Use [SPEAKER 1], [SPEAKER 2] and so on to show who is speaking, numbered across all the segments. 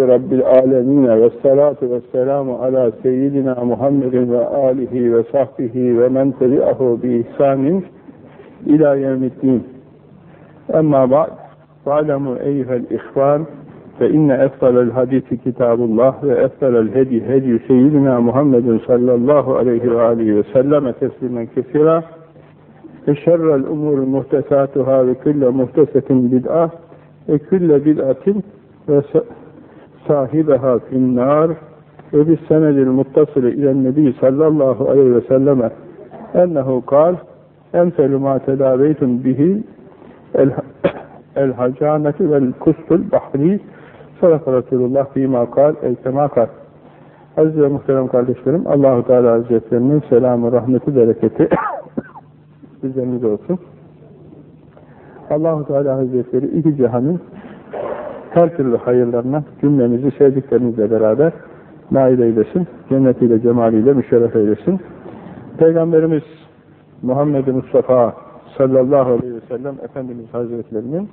[SPEAKER 1] رب العالمين والصلاة والسلام على سيدنا محمد وآله وصحبه ومن تبعه بإحسان إلى يوم الدين. أما بعد فاعلموا أيها الإخوان فإن أفضل الحديث كتاب الله وأفضل الهدي هدي سيدنا محمد صلى الله عليه وآله وسلم تسليما كثيرا. وشر الأمور محدثاتها وكل محدثة بدعة وكل بدعة sahibeha finnâr ve bis senedil muttasili ilen nebi sallallahu aleyhi ve selleme ennehu kal enfelu ma tedaveytun bihi el, hacaneti vel kustul bahri sadaka Resulullah fîmâ kal el kemâ kal Aziz ve muhterem kardeşlerim Allahu Teala Hazretlerinin selamı, rahmeti, bereketi üzerinize olsun. Allahu Teala Hazretleri iki cihanın her türlü hayırlarına cümlemizi sevdiklerinizle beraber nail eylesin. Cennetiyle, cemaliyle müşerref eylesin. Peygamberimiz Muhammed Mustafa sallallahu aleyhi ve sellem Efendimiz Hazretlerinin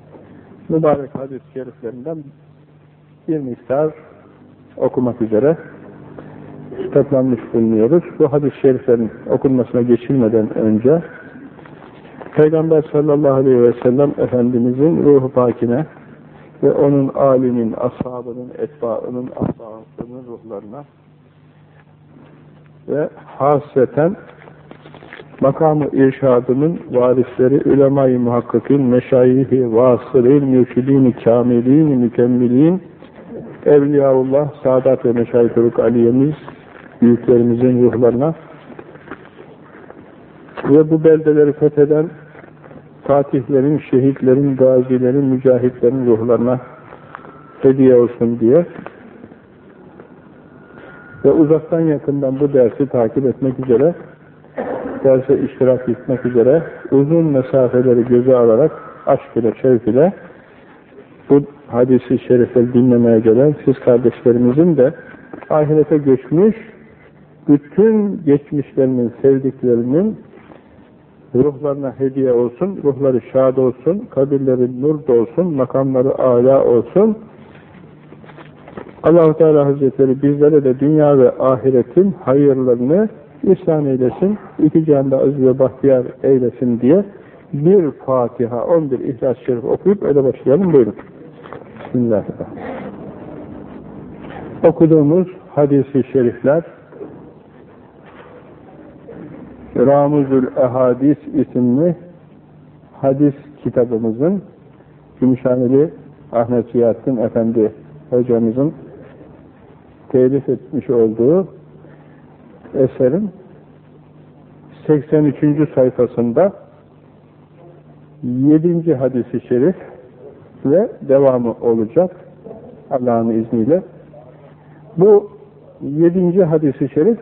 [SPEAKER 1] mübarek hadis-i şeriflerinden bir miktar okumak üzere kitaplanmış bulunuyoruz. Bu hadis-i şeriflerin okunmasına geçilmeden önce Peygamber sallallahu aleyhi ve sellem Efendimizin ruhu pakine ve onun alimin, ashabının, etbaının, ashabının ruhlarına ve hasreten makamı irşadının varisleri, ulema-i muhakkakin, meşayih-i vasılin, mürşidin-i kamilin, mükemmilin, Evliyaullah, Sadat ve Meşayih-i Aliyemiz, büyüklerimizin ruhlarına ve bu beldeleri fetheden fatihlerin, şehitlerin, gazilerin, mücahitlerin ruhlarına hediye olsun diye. Ve uzaktan yakından bu dersi takip etmek üzere derse iştirak etmek üzere uzun mesafeleri göze alarak aşk ile, şevk ile bu hadisi şerifleri dinlemeye gelen siz kardeşlerimizin de ahirete göçmüş bütün geçmişlerinin, sevdiklerinin ruhlarına hediye olsun, ruhları şad olsun, kabirleri nur olsun, makamları âlâ olsun. allah Teala Hazretleri bizlere de dünya ve ahiretin hayırlarını ihsan eylesin, iki canda aziz ve bahtiyar eylesin diye bir Fatiha, on bir İhlas-ı Şerif okuyup öyle başlayalım. Buyurun. Bismillahirrahmanirrahim. Okuduğumuz hadisi şerifler Ramuzül Ehadis isimli hadis kitabımızın Gümüşhaneli Ahmet Ziyahattin Efendi hocamızın telif etmiş olduğu eserin 83. sayfasında 7. hadisi şerif ve devamı olacak Allah'ın izniyle. Bu 7. hadisi şerif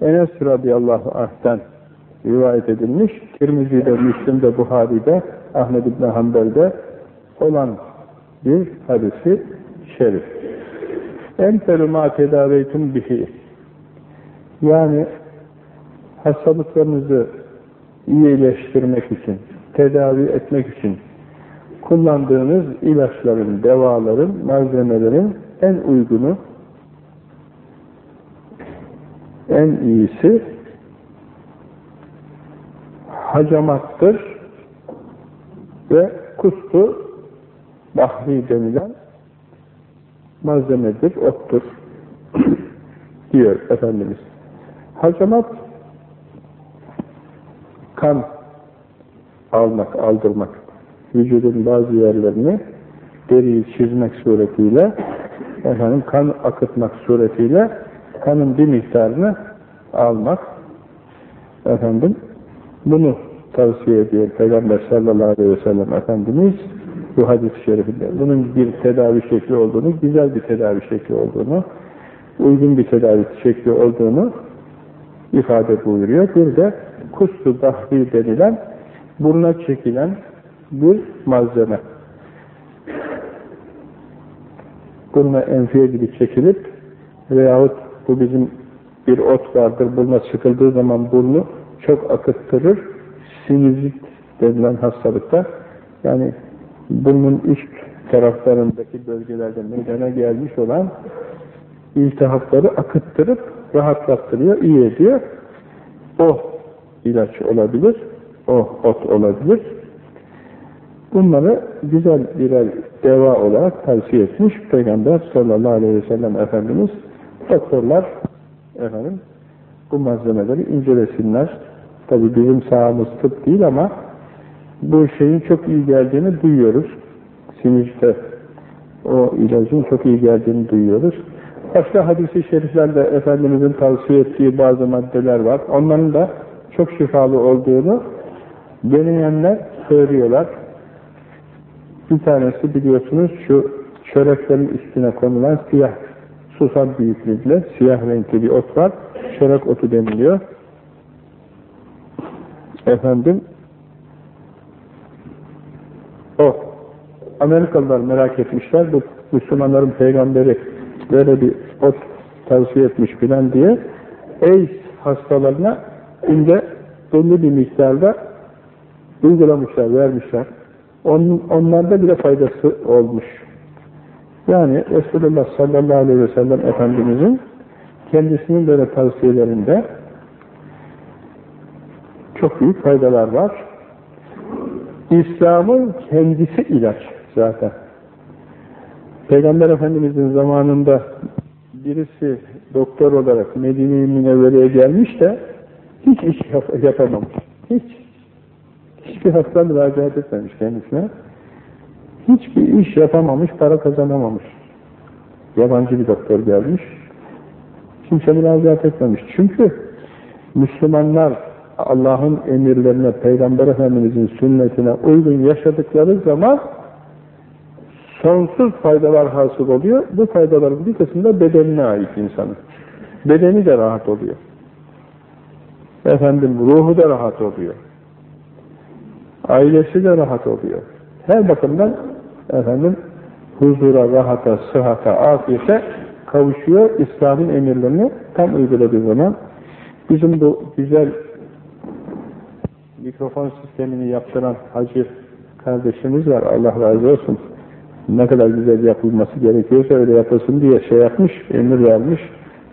[SPEAKER 1] Enes radıyallahu anh'ten rivayet edilmiş. Tirmizi'de, Müslim'de, Buhari'de, Ahmed İbni Hanbel'de olan bir hadisi şerif. Enferu ma tedaveytum bihi yani hastalıklarınızı iyileştirmek için, tedavi etmek için kullandığınız ilaçların, devaların, malzemelerin en uygunu en iyisi hacamattır ve kustu bahri denilen malzemedir, ottur diyor Efendimiz. Hacamat kan almak, aldırmak, vücudun bazı yerlerini deriyi çizmek suretiyle efendim kan akıtmak suretiyle kanın bir miktarını almak efendim bunu tavsiye ediyor Peygamber sallallahu aleyhi ve sellem Efendimiz bu hadis-i şerifinde. Bunun bir tedavi şekli olduğunu, güzel bir tedavi şekli olduğunu, uygun bir tedavi şekli olduğunu ifade buyuruyor. Bir de kustu dahri denilen buruna çekilen bir malzeme. Buruna enfiye gibi çekilip veyahut bu bizim bir ot vardır, buruna sıkıldığı zaman burnu çok akıttırır. Sinüzit denilen hastalıkta yani burnun üst taraflarındaki bölgelerde meydana gelmiş olan iltihapları akıttırıp rahatlattırıyor, iyi ediyor. O ilaç olabilir, o ot olabilir. Bunları güzel birer deva olarak tavsiye etmiş Peygamber sallallahu aleyhi ve sellem Efendimiz. Doktorlar efendim bu malzemeleri incelesinler. Tabi bizim sahamız tıp değil ama bu şeyin çok iyi geldiğini duyuyoruz. Sinirte o ilacın çok iyi geldiğini duyuyoruz. Başka hadisi şeriflerde Efendimizin tavsiye ettiği bazı maddeler var. Onların da çok şifalı olduğunu deneyenler söylüyorlar. Bir tanesi biliyorsunuz şu çöreklerin üstüne konulan siyah susam büyüklükle siyah renkli bir ot var. Çörek otu deniliyor. Efendim o Amerikalılar merak etmişler. Bu Müslümanların peygamberi böyle bir ot tavsiye etmiş filan diye AIDS hastalarına günde belli bir miktarda uygulamışlar, vermişler. On, onlarda bile faydası olmuş. Yani Resulullah sallallahu aleyhi ve sellem Efendimizin kendisinin böyle tavsiyelerinde çok büyük faydalar var. İslam'ın kendisi ilaç zaten. Peygamber Efendimizin zamanında birisi doktor olarak Medine-i Münevvere'ye gelmiş de hiç iş yapamamış. Hiç. Hiçbir hasta müracaat etmemiş kendisine. Hiçbir iş yapamamış, para kazanamamış. Yabancı bir doktor gelmiş. Kimse müracaat etmemiş. Çünkü Müslümanlar Allah'ın emirlerine, Peygamber Efendimizin sünnetine uygun yaşadıkları zaman sonsuz faydalar hasıl oluyor. Bu faydaların bir kısmı da bedenine ait insanın. Bedeni de rahat oluyor. Efendim ruhu da rahat oluyor. Ailesi de rahat oluyor. Her bakımdan efendim huzura, rahata, sıhhata, afiyete kavuşuyor. İslam'ın emirlerini tam uyguladığı zaman bizim bu güzel mikrofon sistemini yaptıran hacı kardeşimiz var. Allah razı olsun. Ne kadar güzel yapılması gerekiyorsa öyle yapılsın diye şey yapmış, emir vermiş.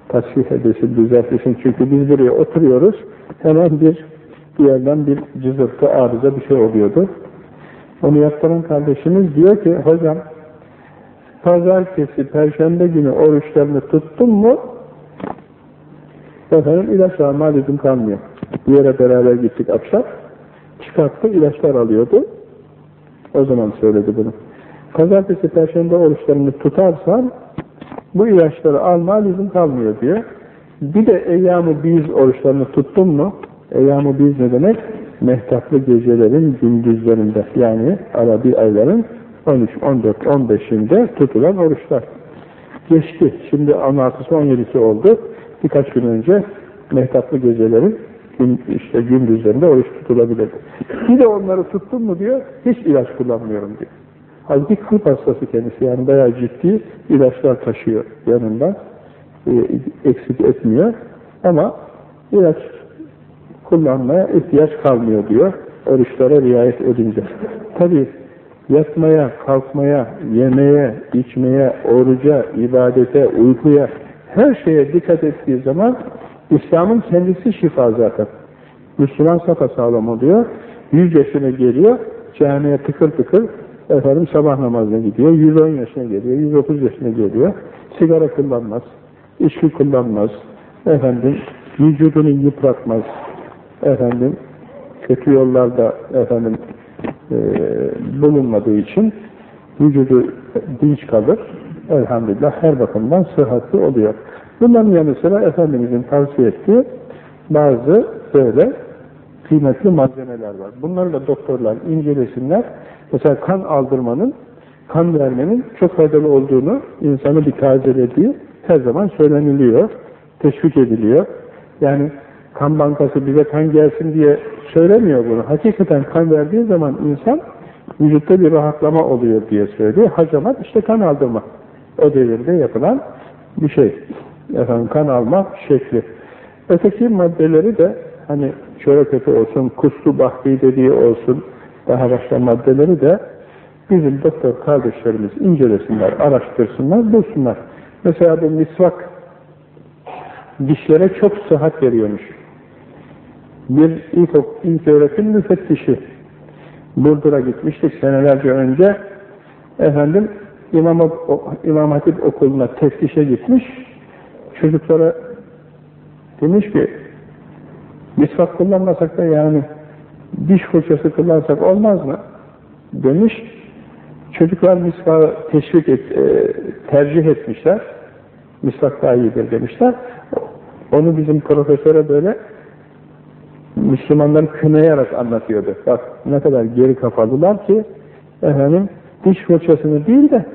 [SPEAKER 1] Tasvih edesin, düzeltsin. Çünkü biz buraya oturuyoruz. Hemen bir bir yerden bir cızırtı, arıza bir şey oluyordu. Onu yaptıran kardeşimiz diyor ki, hocam pazartesi, perşembe günü oruçlarını tuttun mu efendim ilaç alma lüzum kalmıyor. Bir yere beraber gittik akşam. Çıkarttı, ilaçlar alıyordu. O zaman söyledi bunu. Pazartesi, perşembe oruçlarını tutarsan bu ilaçları alma lüzum kalmıyor diyor. Bir de eyyam-ı biz oruçlarını tuttun mu? Eyyam-ı biz ne demek? Mehtaplı gecelerin gündüzlerinde yani Arabi ayların 13, 14, 15'inde tutulan oruçlar. Geçti. Şimdi 16'sı 17'si oldu. Birkaç gün önce mehtaplı gecelerin işte gündüzlerinde oruç tutulabilir. Bir de onları tuttun mu diyor, hiç ilaç kullanmıyorum diyor. Halbuki kalp hastası kendisi yani bayağı ciddi ilaçlar taşıyor yanında. E, eksik etmiyor. Ama ilaç kullanmaya ihtiyaç kalmıyor diyor. Oruçlara riayet edince. Tabi yatmaya, kalkmaya, yemeye, içmeye, oruca, ibadete, uykuya her şeye dikkat ettiği zaman İslam'ın kendisi şifa zaten. Müslüman safa sağlam oluyor. Yüz yaşına geliyor. Camiye tıkır tıkır efendim sabah namazına gidiyor. 110 yaşına geliyor. 130 yaşına geliyor. Sigara kullanmaz. içki kullanmaz. Efendim vücudunu yıpratmaz. Efendim kötü yollarda efendim e, bulunmadığı için vücudu dinç kalır. Elhamdülillah her bakımdan sıhhatli oluyor. Bunların yanı sıra Efendimizin tavsiye ettiği bazı böyle kıymetli malzemeler var. Bunları da doktorlar incelesinler. Mesela kan aldırmanın, kan vermenin çok faydalı olduğunu insanı bir tazelediği her zaman söyleniliyor, teşvik ediliyor. Yani kan bankası bize kan gelsin diye söylemiyor bunu. Hakikaten kan verdiği zaman insan vücutta bir rahatlama oluyor diye söylüyor. Hacamat işte kan aldırma. O devirde yapılan bir şey. Efendim kan alma şekli. Öteki maddeleri de hani çörek ötü olsun, kuslu bahri dediği olsun, daha başka maddeleri de bizim doktor kardeşlerimiz incelesinler, araştırsınlar, bulsunlar. Mesela bu misvak dişlere çok sıhhat veriyormuş. Bir ilk, ilk öğretim müfettişi Burdur'a gitmiştik senelerce önce. Efendim İmam, İmam Hatip okuluna teftişe gitmiş. Çocuklara demiş ki misvak kullanmasak da yani diş fırçası kullansak olmaz mı? Demiş. Çocuklar misvağı teşvik et, e, tercih etmişler. Misvak daha iyidir demişler. Onu bizim profesöre böyle Müslümanları kınayarak anlatıyordu. Bak ne kadar geri kafalılar ki efendim diş fırçasını değil de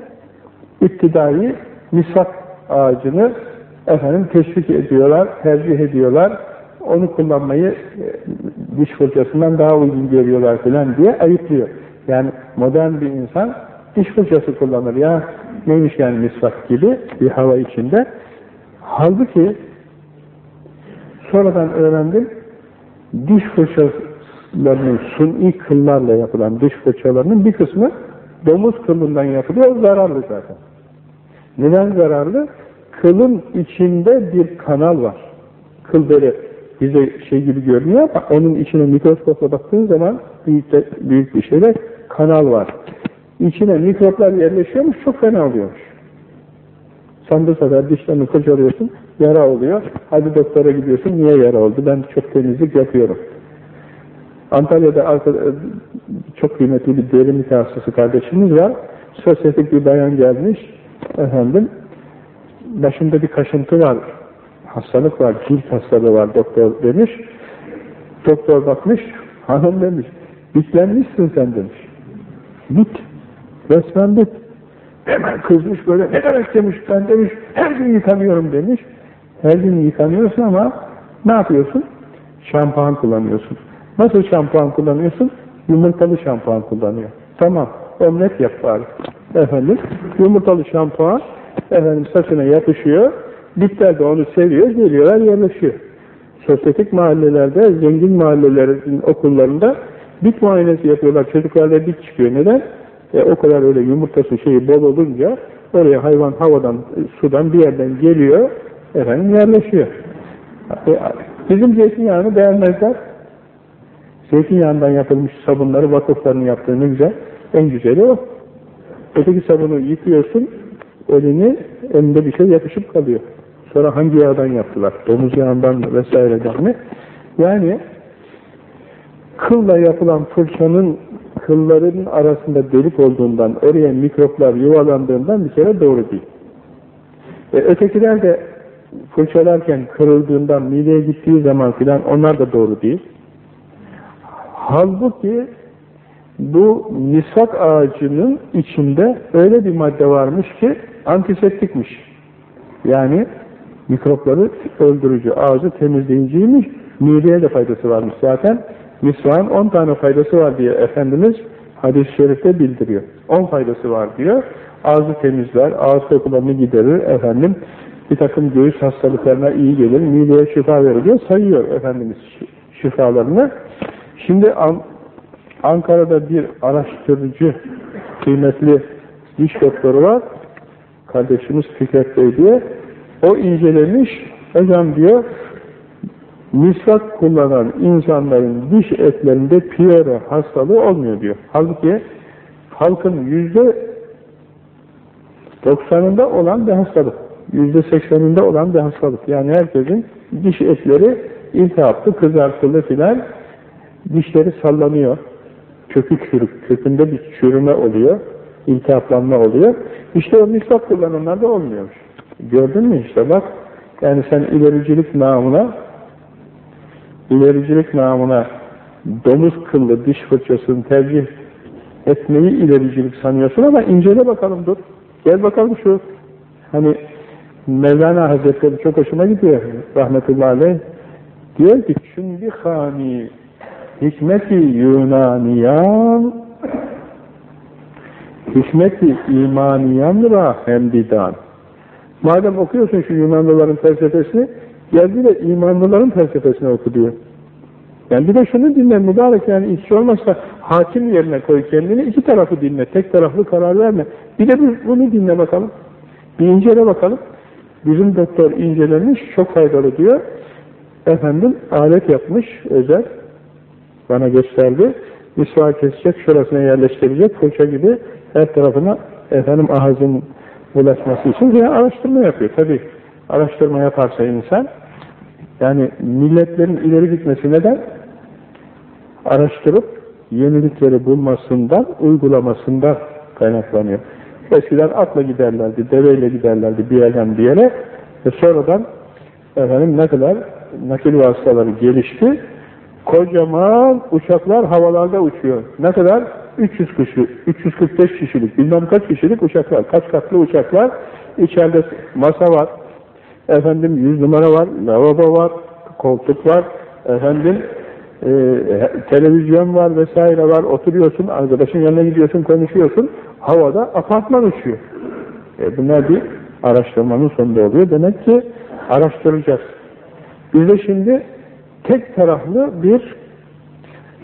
[SPEAKER 1] iktidai misvak ağacını efendim teşvik ediyorlar, tercih ediyorlar. Onu kullanmayı e, diş fırçasından daha uygun görüyorlar falan diye ayıplıyor. Yani modern bir insan diş fırçası kullanır ya neymiş yani misvak gibi bir hava içinde. Halbuki sonradan öğrendim diş fırçalarının suni kıllarla yapılan diş fırçalarının bir kısmı domuz kılından yapılıyor, zararlı zaten. Neden zararlı? Kılın içinde bir kanal var. Kıl böyle bize şey gibi görünüyor ama onun içine mikroskopla baktığın zaman büyük, de, büyük bir şeyler kanal var. İçine mikroplar yerleşiyormuş, çok fena oluyormuş. Bu sefer dişlerini fırçalıyorsun, yara oluyor. Hadi doktora gidiyorsun, niye yara oldu? Ben çok temizlik yapıyorum. Antalya'da çok kıymetli bir deri mütehassısı kardeşimiz var. Sosyetik bir bayan gelmiş. Efendim, başında bir kaşıntı var, hastalık var, cilt hastalığı var doktor demiş. Doktor bakmış, hanım demiş, bitlenmişsin sen demiş. Bit, resmen bit. Hemen kızmış böyle, ne demek demiş, ben demiş, her gün yıkanıyorum demiş. Her gün yıkanıyorsun ama ne yapıyorsun? Şampuan kullanıyorsun. Nasıl şampuan kullanıyorsun? Yumurtalı şampuan kullanıyor. Tamam, omlet yap bari. Efendim, yumurtalı şampuan, efendim saçına yapışıyor, bitler de onu seviyor, geliyorlar, yerleşiyor. Sosyetik mahallelerde, zengin mahallelerin okullarında bit muayenesi yapıyorlar, çocuklarda bit çıkıyor. Neden? E, o kadar öyle yumurtası şeyi bol olunca oraya hayvan havadan, sudan bir yerden geliyor, efendim yerleşiyor. E, bizim zeytinyağını beğenmezler. Zeytinyağından yapılmış sabunları vakıfların yaptığı ne güzel. En güzeli o. Öteki sabunu yıkıyorsun, elini, elinde bir şey yapışıp kalıyor. Sonra hangi yağdan yaptılar? Domuz yağından vesaireden mi? Yani kılla yapılan fırçanın kılların arasında delik olduğundan, oraya mikroplar yuvalandığından bir kere doğru değil. E, ötekiler de fırçalarken kırıldığından, mideye gittiği zaman filan onlar da doğru değil. Halbuki bu misak ağacının içinde öyle bir madde varmış ki antiseptikmiş. Yani mikropları öldürücü, ağzı temizleyiciymiş, mideye de faydası varmış zaten. Misvağın 10 tane faydası var diye Efendimiz hadis-i şerifte bildiriyor. 10 faydası var diyor. Ağzı temizler, ağız kokularını giderir, efendim bir takım göğüs hastalıklarına iyi gelir, mideye şifa verir diyor, sayıyor Efendimiz şifalarını. Şimdi An Ankara'da bir araştırıcı, kıymetli diş doktoru var, kardeşimiz Fikret Bey diye, o incelemiş, hocam diyor, misvak kullanan insanların diş etlerinde piyero hastalığı olmuyor diyor. Halbuki halkın yüzde doksanında olan bir hastalık. Yüzde sekseninde olan bir hastalık. Yani herkesin diş etleri iltihaplı, kızartılı filan dişleri sallanıyor. Kökü çürük, kökünde bir çürüme oluyor. iltihaplanma oluyor. İşte o misvak kullananlarda olmuyormuş. Gördün mü işte bak. Yani sen ilericilik namına ilericilik namına domuz kıllı diş fırçasını tercih etmeyi ilericilik sanıyorsun ama incele bakalım dur. Gel bakalım şu hani Mevlana Hazretleri çok hoşuma gidiyor rahmetullahi aleyh. Diyor ki çünkü hani hikmeti Yunaniyan hikmeti imaniyan ra hemdidan. Madem okuyorsun şu Yunanlıların felsefesini, geldi de imanlıların felsefesini oku diyor. Yani bir de şunu dinle mübarek yani işçi olmazsa hakim yerine koy kendini, iki tarafı dinle, tek taraflı karar verme. Bir de bunu dinle bakalım. Bir incele bakalım. Bizim doktor incelemiş, çok faydalı diyor. Efendim, alet yapmış, özel. Bana gösterdi. Misvak kesecek, şurasına yerleştirecek, fırça gibi her tarafına efendim ağzın bulaşması için yine araştırma yapıyor. Tabi araştırma yaparsa insan, yani milletlerin ileri gitmesi neden? Araştırıp yenilikleri bulmasından, uygulamasından kaynaklanıyor. Eskiden atla giderlerdi, deveyle giderlerdi bir yerden bir yere ve sonradan efendim ne kadar nakil vasıtaları gelişti. Kocaman uçaklar havalarda uçuyor. Ne kadar? 300 kişi, 345 kişilik, bilmem kaç kişilik uçaklar, kaç katlı uçaklar. İçeride masa var, efendim yüz numara var, lavabo var, koltuk var, efendim e, televizyon var vesaire var, oturuyorsun, arkadaşın yanına gidiyorsun, konuşuyorsun, havada apartman uçuyor. E, bunlar bir araştırmanın sonunda oluyor. Demek ki araştıracağız. Biz de şimdi tek taraflı bir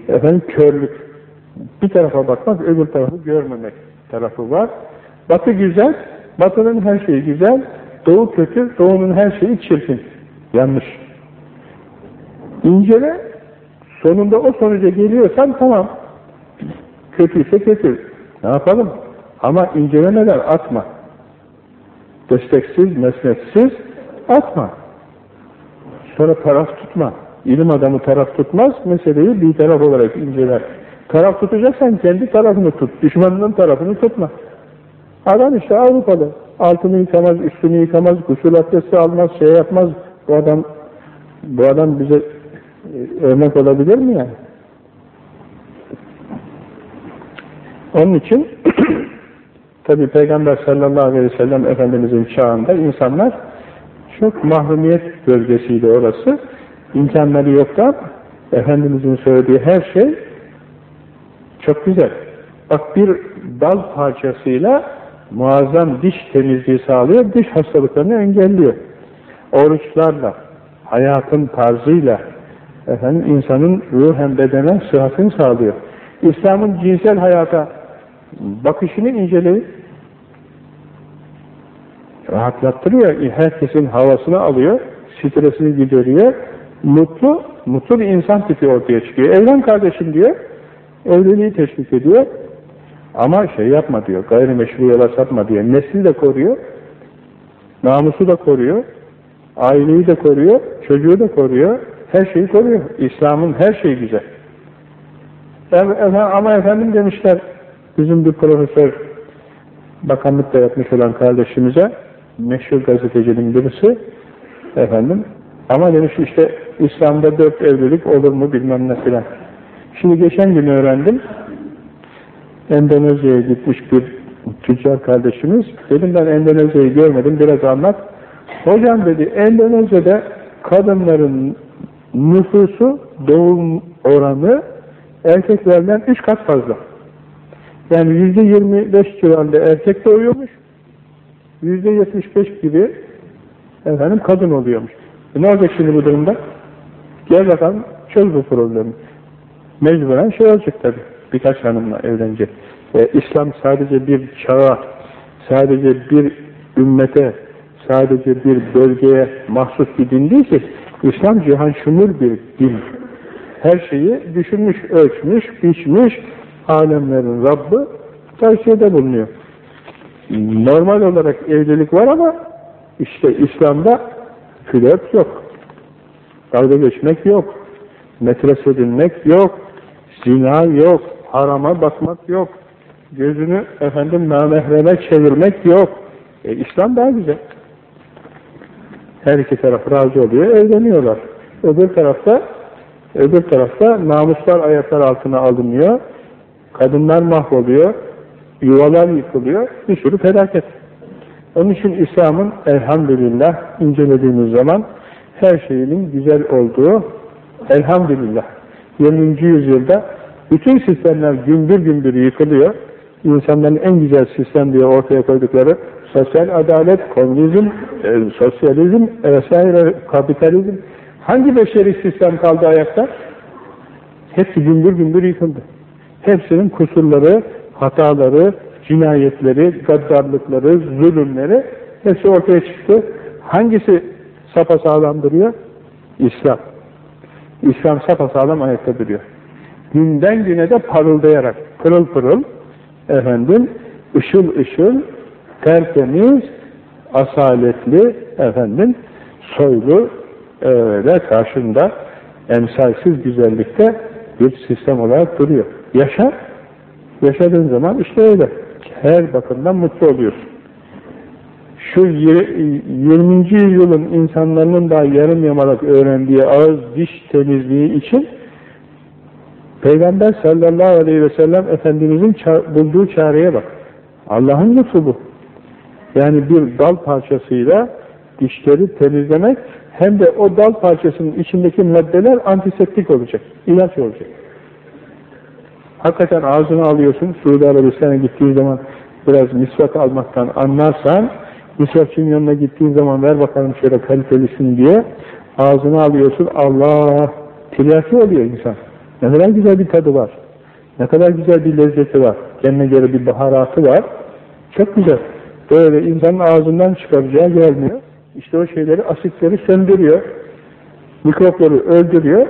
[SPEAKER 1] efendim körlük. Bir tarafa bakmak, öbür tarafı görmemek tarafı var. Batı güzel, batının her şeyi güzel, doğu kötü, doğunun her şeyi çirkin. Yanlış. İncele, sonunda o sonuca geliyorsan tamam. Kötüyse kötü. Ne yapalım? Ama incelemeden atma. Desteksiz, mesnetsiz atma. Sonra taraf tutma. İlim adamı taraf tutmaz, meseleyi bir taraf olarak inceler. Taraf tutacaksan kendi tarafını tut, düşmanının tarafını tutma. Adam işte Avrupalı, altını yıkamaz, üstünü yıkamaz, gusül abdesti almaz, şey yapmaz. Bu adam, bu adam bize e, örnek olabilir mi yani? Onun için tabi Peygamber sallallahu aleyhi ve sellem Efendimizin çağında insanlar çok mahrumiyet bölgesiydi orası. İmkanları yoktu Efendimizin söylediği her şey çok güzel. Bak bir dal parçasıyla muazzam diş temizliği sağlıyor, diş hastalıklarını engelliyor. Oruçlarla, hayatın tarzıyla, efendim insanın ruhen bedenen sıhhatini sağlıyor. İslam'ın cinsel hayata bakışını inceleyin. Rahatlattırıyor, herkesin havasını alıyor, stresini gideriyor, mutlu, mutlu bir insan tipi ortaya çıkıyor. Evlen kardeşim diyor, evliliği teşvik ediyor. Ama şey yapma diyor, gayrimeşru yola sapma diyor. Nesli de koruyor, namusu da koruyor, aileyi de koruyor, çocuğu da koruyor, her şeyi koruyor. İslam'ın her şeyi güzel. Ama efendim demişler, bizim bir profesör bakanlıkta yapmış olan kardeşimize, meşhur gazetecinin birisi, efendim, ama demiş işte İslam'da dört evlilik olur mu bilmem ne filan. Şimdi geçen gün öğrendim, Endonezya'ya gitmiş bir tüccar kardeşimiz, dedim ben Endonezya'yı görmedim, biraz anlat. Hocam dedi, Endonezya'da kadınların nüfusu, doğum oranı erkeklerden üç kat fazla. Yani yüzde yirmi beş civarında erkek doğuyormuş, yüzde yetmiş beş gibi efendim kadın oluyormuş. E ne olacak şimdi bu durumda? Gel bakalım çöz bu problemi. Mecburen şey olacak tabi. Birkaç hanımla evlenecek. E, İslam sadece bir çağa, sadece bir ümmete, sadece bir bölgeye mahsus bir din değil ki. İslam cihan şumur bir din. Her şeyi düşünmüş, ölçmüş, biçmiş, alemlerin Rabbi tavsiyede bulunuyor. Normal olarak evlilik var ama işte İslam'da flört yok. Dalga geçmek yok. Metres edinmek yok. Zina yok. Harama bakmak yok. Gözünü efendim namehreme çevirmek yok. E, İslam daha güzel. Her iki taraf razı oluyor, evleniyorlar. Öbür tarafta öbür tarafta namuslar ayaklar altına alınıyor. Kadınlar mahvoluyor. Yuvalar yıkılıyor. Bir sürü felaket. Onun için İslam'ın elhamdülillah incelediğimiz zaman her şeyinin güzel olduğu elhamdülillah 20. yüzyılda bütün sistemler gümbür gümbür yıkılıyor. İnsanların en güzel sistem diye ortaya koydukları sosyal adalet, komünizm, e, sosyalizm vesaire, kapitalizm. Hangi beşeri sistem kaldı ayakta? Hepsi gümbür gümbür yıkıldı. Hepsinin kusurları, hataları, cinayetleri, gaddarlıkları, zulümleri hepsi ortaya çıktı. Hangisi sapasağlam duruyor? İslam. İslam sapasağlam ayakta duruyor. Günden güne de parıldayarak, pırıl pırıl, efendim, ışıl ışıl, tertemiz, asaletli, efendim, soylu, öyle karşında emsalsiz güzellikte bir sistem olarak duruyor. Yaşa, yaşadığın zaman işte öyle. Her bakımdan mutlu oluyorsun. Şu 20. yüzyılın insanların da yarım yamalak öğrendiği ağız diş temizliği için Peygamber sallallahu aleyhi ve sellem Efendimizin bulduğu çareye bak. Allah'ın lütfu bu. Yani bir dal parçasıyla dişleri temizlemek hem de o dal parçasının içindeki maddeler antiseptik olacak, ilaç olacak. Hakikaten ağzını alıyorsun, Suudi Arabistan'a gittiğin zaman biraz misvak almaktan anlarsan, misvakçının yanına gittiğin zaman ver bakalım şöyle kalitelisin diye, ağzını alıyorsun, Allah, tiryaki oluyor insan. Ne kadar güzel bir tadı var, ne kadar güzel bir lezzeti var, kendine göre bir baharatı var, çok güzel. Böyle insanın ağzından çıkaracağı gelmiyor. İşte o şeyleri, asitleri söndürüyor. Mikropları öldürüyor.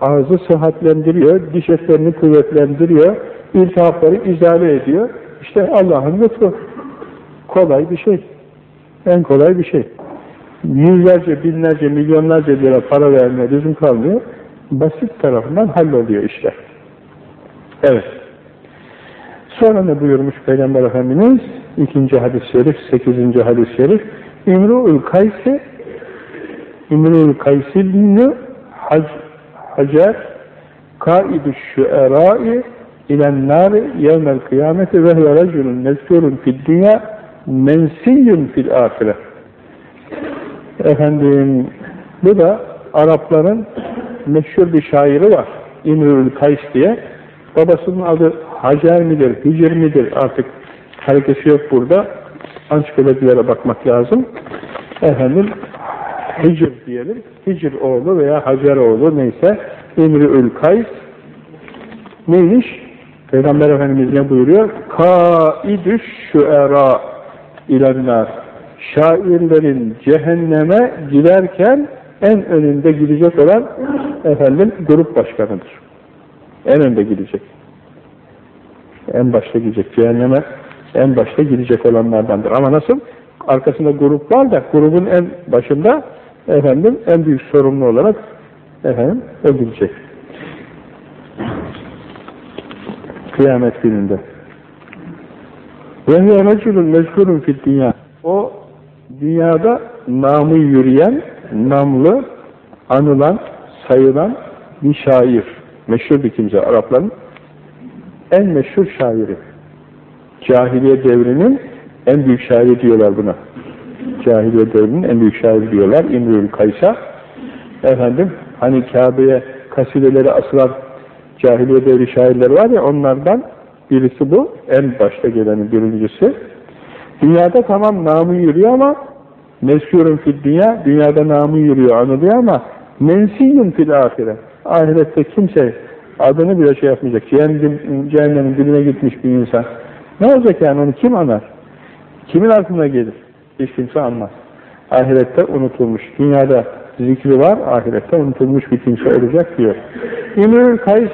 [SPEAKER 1] Ağzı sıhhatlendiriyor. Diş etlerini kuvvetlendiriyor. İltihapları izale ediyor. İşte Allah'ın lütfu. Kolay bir şey. En kolay bir şey. Yüzlerce, binlerce, milyonlarca lira para vermeye lüzum kalmıyor. Basit tarafından halloluyor işler. Evet. Sonra ne buyurmuş Peygamber Efendimiz? İkinci hadis-i şerif, sekizinci hadis-i şerif. İmru'ul Kaysi İmru'ul Kaysi'lini hac, Hacer kaidü şüerâi ilen nâri yevmel kıyameti ve huve reculun mezkurun fid dünya mensiyyun fil ahire. Efendim, bu da Arapların meşhur bir şairi var. İmrül Kays diye. Babasının adı Hacer midir, Hicr midir artık harekesi yok burada. Ansiklopedilere bakmak lazım. Efendim Hicr diyelim. Hicr oğlu veya Hacer oğlu neyse İmri'ül Kays neymiş? Peygamber Efendimiz ne buyuruyor? Kaidüş şüera ilenler. Şairlerin cehenneme giderken en önünde gidecek olan efendim grup başkanıdır. En önde gidecek. En başta gidecek. Cehenneme en başta gidecek olanlardandır. Ama nasıl? Arkasında grup var da grubun en başında efendim en büyük sorumlu olarak efendim öldürecek. Kıyamet gününde. Ve hiye reculun mezkurun dünya. O dünyada namı yürüyen, namlı, anılan, sayılan bir şair. Meşhur bir kimse Arapların. En meşhur şairi. Cahiliye devrinin en büyük şairi diyorlar buna. Cahiliye devrinin en büyük şairi diyorlar. İmrül Kaysa. Efendim, hani Kabe'ye kasideleri asılan cahiliye devri şairler var ya onlardan birisi bu. En başta gelenin birincisi. Dünyada tamam namı yürüyor ama meskûrun fil dünya, dünyada namı yürüyor, anılıyor ama mensiyyun fil ahire. Ahirette kimse adını bile şey yapmayacak. Cehennem, cehennemin dibine gitmiş bir insan. Ne olacak yani onu kim anar? Kimin aklına gelir? Hiç kimse anmaz. Ahirette unutulmuş. Dünyada zikri var, ahirette unutulmuş bir kimse olacak diyor. İmrül Kays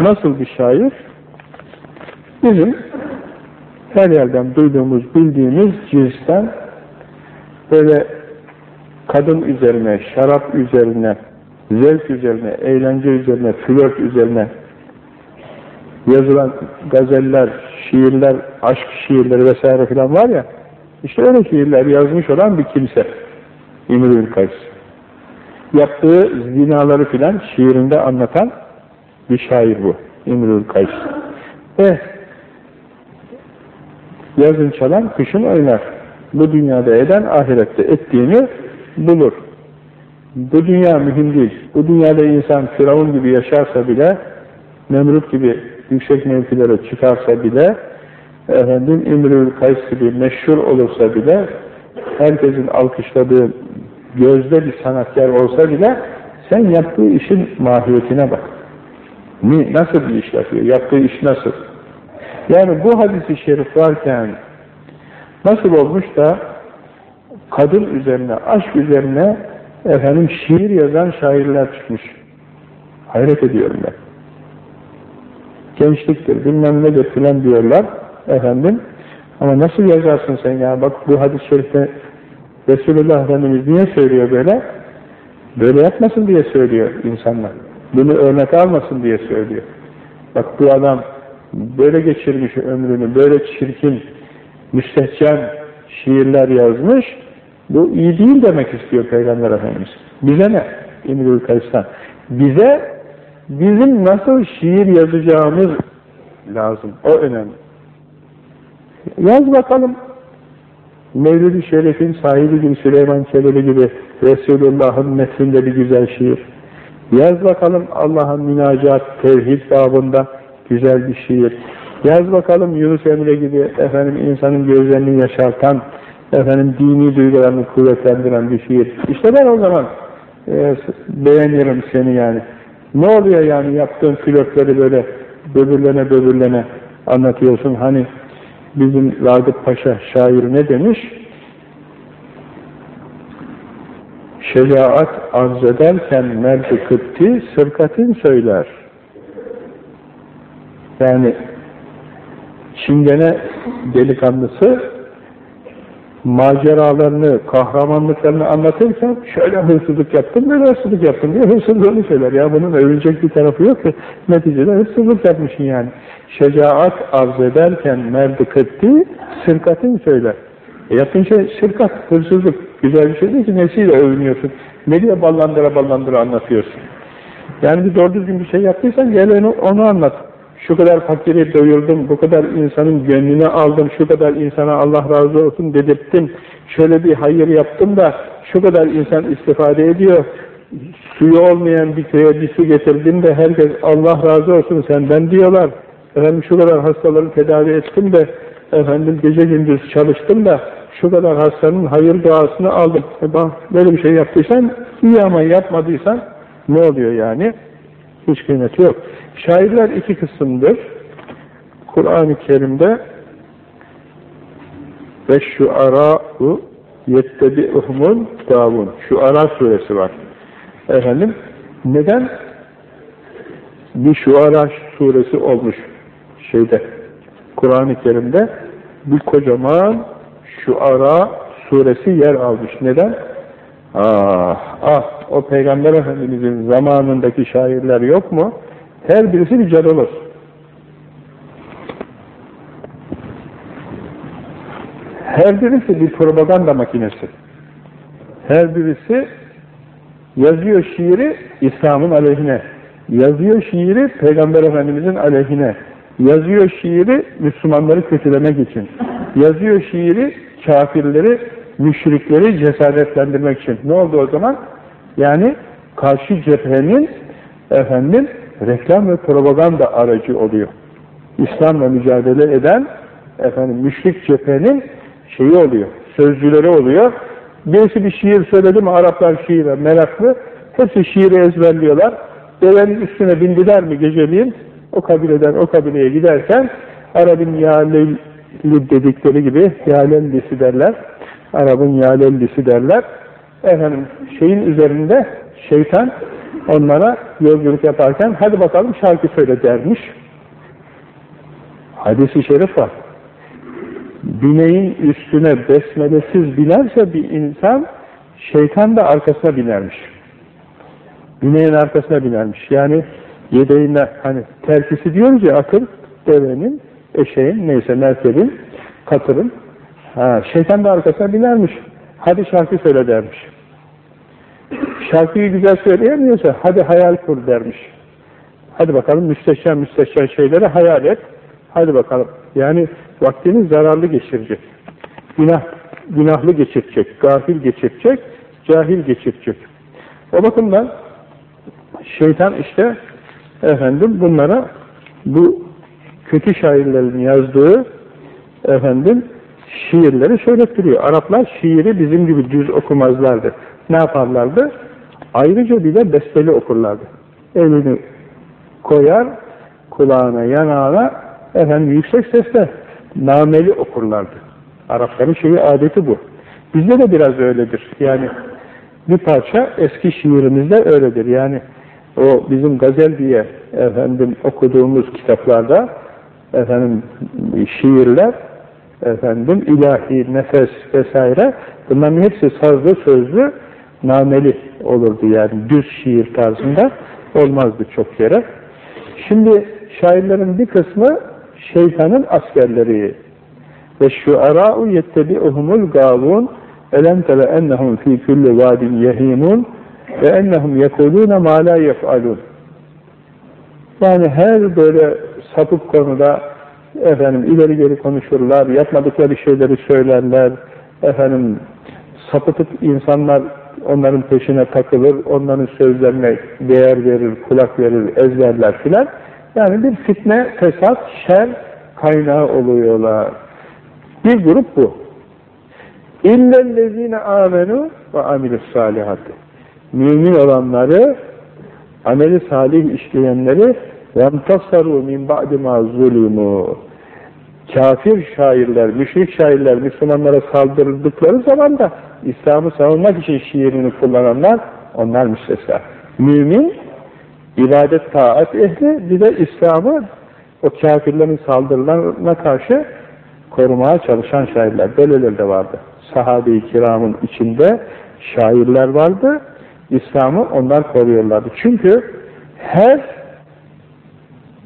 [SPEAKER 1] nasıl bir şair? Bizim her yerden duyduğumuz, bildiğimiz cinsten böyle kadın üzerine, şarap üzerine, zevk üzerine, eğlence üzerine, flört üzerine yazılan gazeller, şiirler, aşk şiirleri vesaire filan var ya, işte öyle şiirler yazmış olan bir kimse. İmrül Kays. Yaptığı zinaları filan şiirinde anlatan bir şair bu. İmrül Kays. Ve yazın çalan kışın oynar. Bu dünyada eden ahirette ettiğini bulur. Bu dünya mühim değil. Bu dünyada insan Firavun gibi yaşarsa bile, Nemrut gibi yüksek mevkilere çıkarsa bile, efendim İmrül Kays gibi meşhur olursa bile, herkesin alkışladığı gözde bir sanatkar olsa bile, sen yaptığı işin mahiyetine bak. Nasıl bir iş yapıyor? Yaptığı iş nasıl? Yani bu hadisi şerif varken nasıl olmuş da kadın üzerine, aşk üzerine efendim şiir yazan şairler çıkmış. Hayret ediyorum ben. Gençliktir, bilmem ne filan diyorlar efendim. Ama nasıl yazarsın sen ya? Bak bu hadis-i şerifte Resulullah Efendimiz niye söylüyor böyle? Böyle yapmasın diye söylüyor insanlar. Bunu örnek almasın diye söylüyor. Bak bu adam böyle geçirmiş ömrünü, böyle çirkin, müstehcen şiirler yazmış. Bu iyi değil demek istiyor Peygamber Efendimiz. Bize ne? İmrül Kays'tan. Bize bizim nasıl şiir yazacağımız lazım. O önemli. Yaz bakalım. Mevlid-i Şerif'in sahibi gibi Süleyman Çelebi gibi Resulullah'ın metninde bir güzel şiir. Yaz bakalım Allah'ın münacat, tevhid babında güzel bir şiir. Yaz bakalım Yunus Emre gibi efendim insanın gözlerini yaşartan, efendim dini duygularını kuvvetlendiren bir şiir. İşte ben o zaman e, beğenirim seni yani. Ne oluyor yani yaptığın flörtleri böyle böbürlene böbürlene anlatıyorsun. Hani bizim Ragıp Paşa şair ne demiş? Şecaat arz ederken merdi kıtti sırkatin söyler. Yani Çingene delikanlısı maceralarını, kahramanlıklarını anlatırken şöyle hırsızlık yaptım, böyle hırsızlık yaptım diye hırsızlığını söyler. Ya bunun övülecek bir tarafı yok ki neticede hırsızlık yapmışsın yani. Şecaat arz ederken merdi kıtti, sırkatın söyler. E yaptığın şey sırkat, hırsızlık. Güzel bir şey değil ki nesiyle övünüyorsun. Ne diye ballandıra ballandıra anlatıyorsun. Yani bir doğru düzgün bir şey yaptıysan gel onu, onu anlat. Şu kadar fakiri doyurdum, bu kadar insanın gönlünü aldım, şu kadar insana Allah razı olsun dedirttim, şöyle bir hayır yaptım da şu kadar insan istifade ediyor, suyu olmayan bir köye bir su getirdim de herkes Allah razı olsun senden diyorlar. Efendim şu kadar hastaları tedavi ettim de efendim gece gündüz çalıştım da şu kadar hastanın hayır duasını aldım. E bak böyle bir şey yaptıysan iyi ama yapmadıysan ne oluyor yani? Hiç kıymeti yok. Şairler iki kısımdır. Kur'an-ı Kerim'de ve şu ara'u yettebi'uhmun davun. Şu ara suresi var. Efendim, neden bir şu ara suresi olmuş şeyde, Kur'an-ı Kerim'de bir kocaman şu ara suresi yer almış. Neden? Ah, ah, o Peygamber Efendimiz'in zamanındaki şairler yok mu? Her birisi bir cadolos. Her birisi bir propaganda makinesi. Her birisi yazıyor şiiri İslam'ın aleyhine. Yazıyor şiiri Peygamber Efendimiz'in aleyhine. Yazıyor şiiri Müslümanları kötülemek için. Yazıyor şiiri kafirleri, müşrikleri cesaretlendirmek için. Ne oldu o zaman? Yani karşı cephenin efendim reklam ve propaganda aracı oluyor. İslam'la mücadele eden efendim müşrik cephenin şeyi oluyor, sözcüleri oluyor. Birisi bir şiir söyledi mi Araplar şiire meraklı, hepsi şiiri ezberliyorlar. Devenin üstüne bindiler mi geceliğin, o kabileden o kabileye giderken Arap'ın yalelli dedikleri gibi yalellisi derler. Arap'ın yalellisi derler. Efendim şeyin üzerinde şeytan onlara yolculuk yaparken hadi bakalım şarkı söyle dermiş. Hadis-i şerif var. Bineğin üstüne besmelesiz binerse bir insan şeytan da arkasına binermiş. Bineğin arkasına binermiş. Yani yedeğine hani terkisi diyoruz ya akıl devenin, eşeğin neyse merkebin, katırın. Ha, şeytan da arkasına binermiş. Hadi şarkı söyle dermiş. Şarkıyı güzel söyleyemiyorsa hadi hayal kur dermiş. Hadi bakalım müsteşen müsteşen şeyleri hayal et. Hadi bakalım. Yani vaktini zararlı geçirecek. Günah, günahlı geçirecek, gafil geçirecek, cahil geçirecek. O bakımdan şeytan işte efendim bunlara bu kötü şairlerin yazdığı efendim şiirleri söylettiriyor. Araplar şiiri bizim gibi düz okumazlardı. Ne yaparlardı? Ayrıca bir de besteli okurlardı. Elini koyar, kulağına, yanağına efendim yüksek sesle nameli okurlardı. Arapların şeyi adeti bu. Bizde de biraz öyledir. Yani bir parça eski şiirimizde öyledir. Yani o bizim gazel diye efendim okuduğumuz kitaplarda efendim şiirler efendim ilahi, nefes vesaire bunların hepsi sazlı sözlü nameli olurdu yani düz şiir tarzında olmazdı çok yere. Şimdi şairlerin bir kısmı şeytanın askerleri ve şu ara'u yettebi'uhumul gavun elem tere ennehum fi kulli vadin yehimun ve ennehum yekulune ma la yef'alun yani her böyle sapık konuda efendim ileri geri konuşurlar, yapmadıkları şeyleri söylerler, efendim sapıtık insanlar onların peşine takılır, onların sözlerine değer verir, kulak verir, ezberler filan. Yani bir fitne, fesat, şer kaynağı oluyorlar. Bir grup bu. İllellezine amenu ve amilus salihatı. Mümin olanları, ameli salih işleyenleri وَانْتَصَرُوا مِنْ بَعْدِ مَا ظُلِمُوا Kafir şairler, müşrik şairler Müslümanlara saldırdıkları zaman da İslam'ı savunmak için şiirini kullananlar onlar müstesna. Mümin, ibadet, taat ehli, bir de İslam'ı o kafirlerin saldırılarına karşı korumaya çalışan şairler. Böyleleri de vardı. Sahabe-i kiramın içinde şairler vardı. İslam'ı onlar koruyorlardı. Çünkü her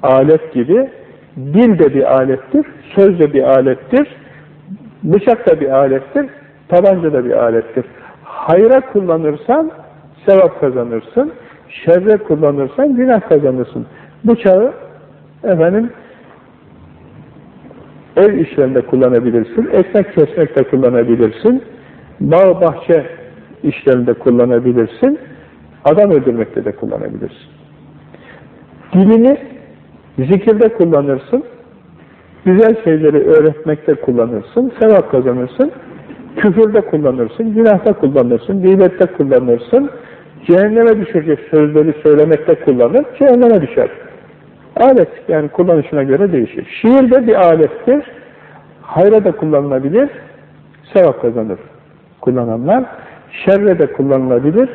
[SPEAKER 1] alet gibi dil de bir alettir, söz de bir alettir, bıçak da bir alettir, tabanca da bir alettir. Hayra kullanırsan sevap kazanırsın, şerre kullanırsan günah kazanırsın. Bıçağı efendim ev işlerinde kullanabilirsin, ekmek kesmekte kullanabilirsin, bağ bahçe işlerinde kullanabilirsin, adam öldürmekte de kullanabilirsin. Dilini Zikirde kullanırsın, güzel şeyleri öğretmekte kullanırsın, sevap kazanırsın, küfürde kullanırsın, günahta kullanırsın, gıybette kullanırsın, cehenneme düşürecek sözleri söylemekte kullanır, cehenneme düşer. Alet, yani kullanışına göre değişir. Şiir de bir alettir, hayra da kullanılabilir, sevap kazanır kullananlar, şerre de kullanılabilir,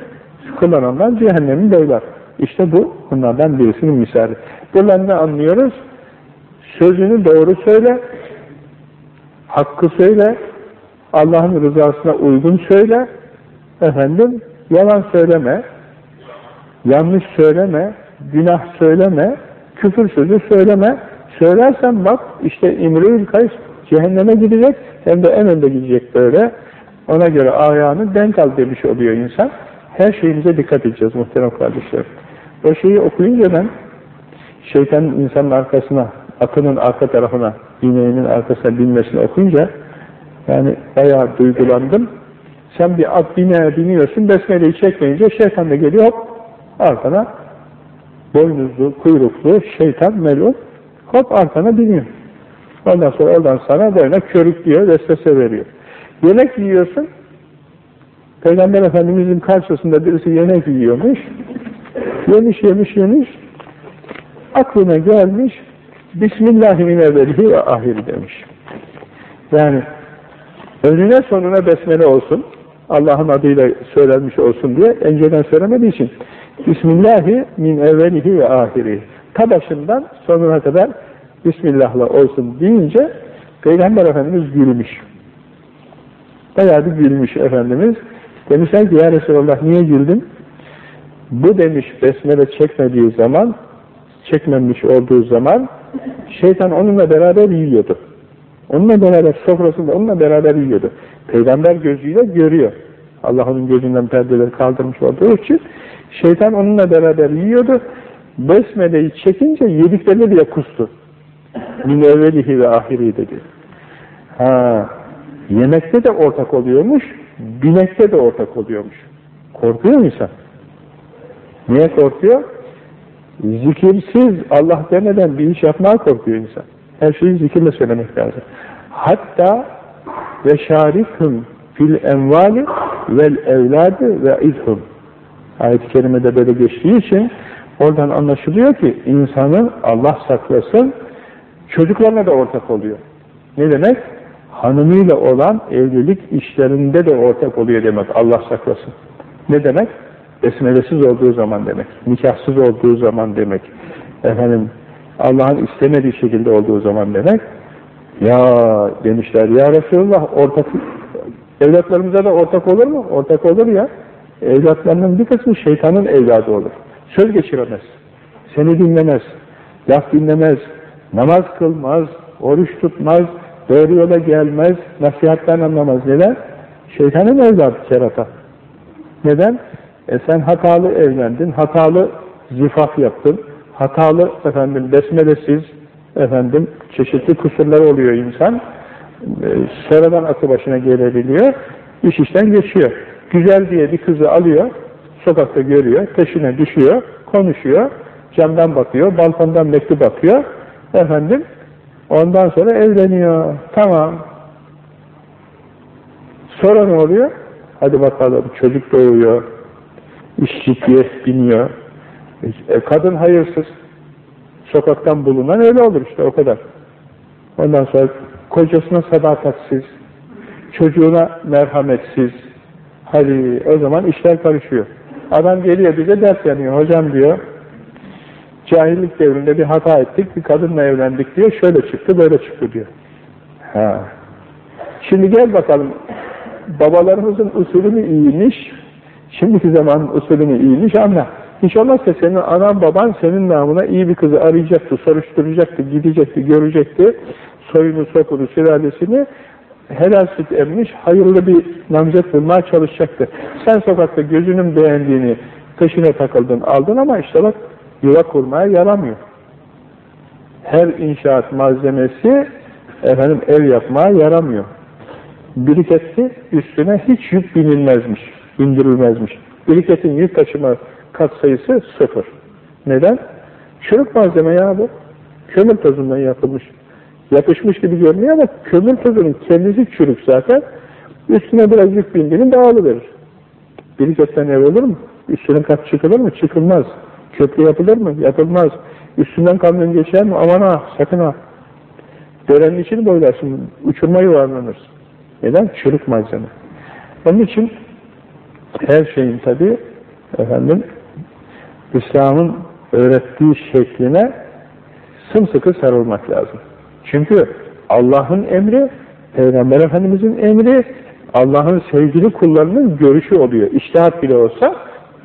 [SPEAKER 1] kullananlar cehennemin beyler. İşte bu bunlardan birisinin misali. Buradan ne anlıyoruz? Sözünü doğru söyle, hakkı söyle, Allah'ın rızasına uygun söyle, efendim yalan söyleme, yanlış söyleme, günah söyleme, küfür sözü söyleme. Söylersen bak işte İmri-ül Kays cehenneme gidecek, hem de en önde gidecek böyle. Ona göre ayağını denk al demiş oluyor insan. Her şeyimize dikkat edeceğiz muhterem kardeşlerim. O şeyi okuyunca ben şeytanın insanın arkasına, atının arka tarafına, ineğinin arkasına binmesini okuyunca yani bayağı duygulandım. Sen bir at bineğe biniyorsun, besmeleyi çekmeyince şeytan da geliyor hop arkana boynuzlu, kuyruklu şeytan melun hop arkana biniyor. Ondan sonra oradan sana böyle körüklüyor, vesvese veriyor. Yemek yiyorsun, Peygamber Efendimiz'in karşısında birisi yemek yiyormuş, yemiş yemiş yemiş, aklına gelmiş, Bismillahirrahmanirrahim ahir demiş. Yani önüne sonuna besmele olsun, Allah'ın adıyla söylenmiş olsun diye önceden söylemediği için Bismillahi min evvelihi ve ahiri. Ta başından sonuna kadar Bismillah'la olsun deyince Peygamber Efendimiz gülmüş. Bayağı bir gülmüş Efendimiz. Demişler ki ya Resulallah niye güldün? Bu demiş besmele çekmediği zaman çekmemiş olduğu zaman şeytan onunla beraber yiyordu. Onunla beraber sofrasında onunla beraber yiyordu. Peygamber gözüyle görüyor. Allah onun gözünden perdeleri kaldırmış olduğu için şeytan onunla beraber yiyordu. Besmele'yi çekince yediklerini bile kustu. Min evvelihi ve ahiri dedi. Ha, yemekte de ortak oluyormuş, binekte de ortak oluyormuş. Korkuyor insan? Niye korkuyor? Zikirsiz Allah demeden bir iş yapmaya korkuyor insan. Her şeyi zikirle söylemek lazım. Hatta ve şarikhum fil envali vel evladı ve izhum. Ayet-i kerimede böyle geçtiği için Oradan anlaşılıyor ki insanın Allah saklasın çocuklarına da ortak oluyor. Ne demek? Hanımıyla olan evlilik işlerinde de ortak oluyor demek. Allah saklasın. Ne demek? Besmelesiz olduğu zaman demek. Nikahsız olduğu zaman demek. Efendim Allah'ın istemediği şekilde olduğu zaman demek. Ya demişler ya Resulullah ortak evlatlarımıza da ortak olur mu? Ortak olur ya. Evlatlarının bir kısmı şeytanın evladı olur. Söz geçiremez. Seni dinlemez. Laf dinlemez. Namaz kılmaz. Oruç tutmaz. Doğru yola gelmez. Nasihattan anlamaz. Neden? Şeytanın evladı kerata. Neden? E sen hatalı evlendin. Hatalı zifaf yaptın. Hatalı efendim besmelesiz efendim çeşitli kusurlar oluyor insan. E, sonradan aklı başına gelebiliyor. İş işten geçiyor. Güzel diye bir kızı alıyor, sokakta görüyor, peşine düşüyor, konuşuyor, camdan bakıyor, balkondan mektup bakıyor, efendim, ondan sonra evleniyor. Tamam. Sonra ne oluyor? Hadi bakalım, çocuk doğuyor, işçiye biniyor, e, kadın hayırsız, sokaktan bulunan öyle olur işte, o kadar. Ondan sonra kocasına sadakatsiz, çocuğuna merhametsiz, Hadi o zaman işler karışıyor. Adam geliyor bize ders yanıyor. Hocam diyor, cahillik devrinde bir hata ettik, bir kadınla evlendik diyor. Şöyle çıktı, böyle çıktı diyor. Ha. Şimdi gel bakalım, babalarımızın usulü mü iyiymiş, şimdiki zaman usulü mü iyiymiş anla. Hiç olmazsa senin anan baban senin namına iyi bir kızı arayacaktı, soruşturacaktı, gidecekti, görecekti, soyunu, sokunu, sülalesini, helal süt emmiş, hayırlı bir namzet bulmaya çalışacaktı. Sen sokakta gözünün beğendiğini peşine takıldın, aldın ama işte bak yuva kurmaya yaramıyor. Her inşaat malzemesi efendim ev yapmaya yaramıyor. Biriketi üstüne hiç yük binilmezmiş, indirilmezmiş. Biriketin yük taşıma kat sayısı sıfır. Neden? Çürük malzeme ya bu. Kömür tozundan yapılmış yapışmış gibi görünüyor ama kömür tozunun kendisi çürük zaten. Üstüne biraz yük bindiğini dağılıverir. Biriketten ev olur mu? Üstüne kat çıkılır mı? Çıkılmaz. Köprü yapılır mı? Yapılmaz. Üstünden kamyon geçer mi? Aman ha, sakın ha. Dörenin içini boylarsın, uçurma yuvarlanırsın. Neden? Çürük malzeme. Onun için her şeyin tabi efendim İslam'ın öğrettiği şekline sımsıkı sarılmak lazım. Çünkü Allah'ın emri, Peygamber Efendimiz'in emri, Allah'ın sevgili kullarının görüşü oluyor. İçtihat bile olsa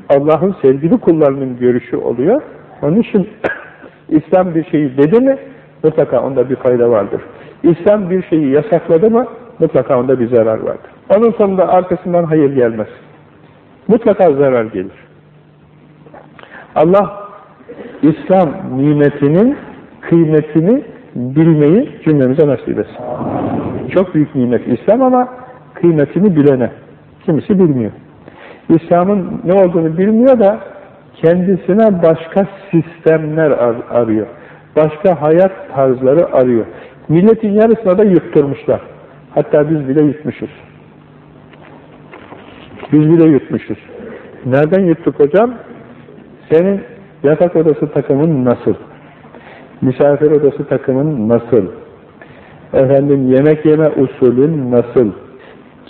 [SPEAKER 1] Allah'ın sevgili kullarının görüşü oluyor. Onun için İslam bir şeyi dedi mi mutlaka onda bir fayda vardır. İslam bir şeyi yasakladı mı mutlaka onda bir zarar vardır. Onun sonunda arkasından hayır gelmez. Mutlaka zarar gelir. Allah İslam nimetinin kıymetini bilmeyi cümlemize nasip etsin. Çok büyük nimet İslam ama kıymetini bilene. Kimisi bilmiyor. İslam'ın ne olduğunu bilmiyor da kendisine başka sistemler ar arıyor. Başka hayat tarzları arıyor. Milletin yarısına da yutturmuşlar. Hatta biz bile yutmuşuz. Biz bile yutmuşuz. Nereden yuttuk hocam? Senin yatak odası takımın nasıl? misafir odası takımın nasıl, efendim yemek yeme usulün nasıl,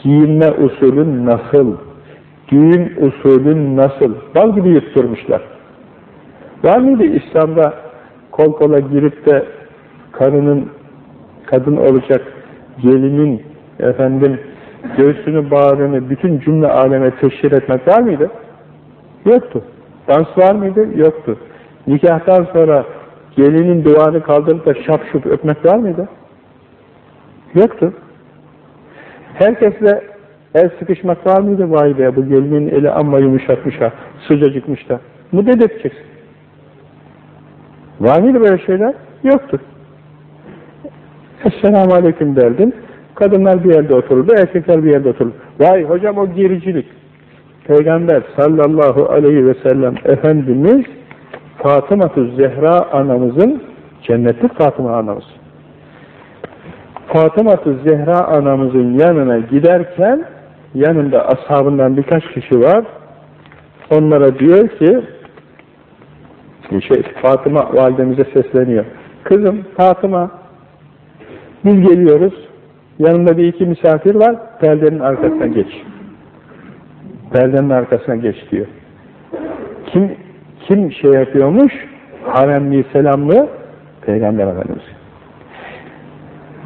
[SPEAKER 1] giyinme usulün nasıl, düğün usulün nasıl, bal gibi yutturmuşlar. Var mıydı İslam'da kol kola girip de karının, kadın olacak gelinin, efendim, göğsünü, bağrını, bütün cümle aleme teşhir etmek var mıydı? Yoktu. Dans var mıydı? Yoktu. Nikahtan sonra gelinin duvarı kaldırıp da şap şup öpmek var mıydı? Yoktu. Herkesle el sıkışmak var mıydı? Vay be bu gelinin eli amma yumuşatmış ha, sıcacıkmış da. Bu dedirteceksin. Var mıydı böyle şeyler? Yoktu. Esselamu Aleyküm derdin. Kadınlar bir yerde otururdu, erkekler bir yerde otururdu. Vay hocam o gericilik. Peygamber sallallahu aleyhi ve sellem Efendimiz fatıma Zehra anamızın cennetlik Fatıma anamız. fatıma Zehra anamızın yanına giderken yanında ashabından birkaç kişi var. Onlara diyor ki Şey, Fatıma validemize sesleniyor. Kızım Fatıma biz geliyoruz. Yanımda bir iki misafir var. Perdenin arkasına geç. Perdenin arkasına geç diyor. Kim kim şey yapıyormuş? Haremli selamlı Peygamber Efendimiz.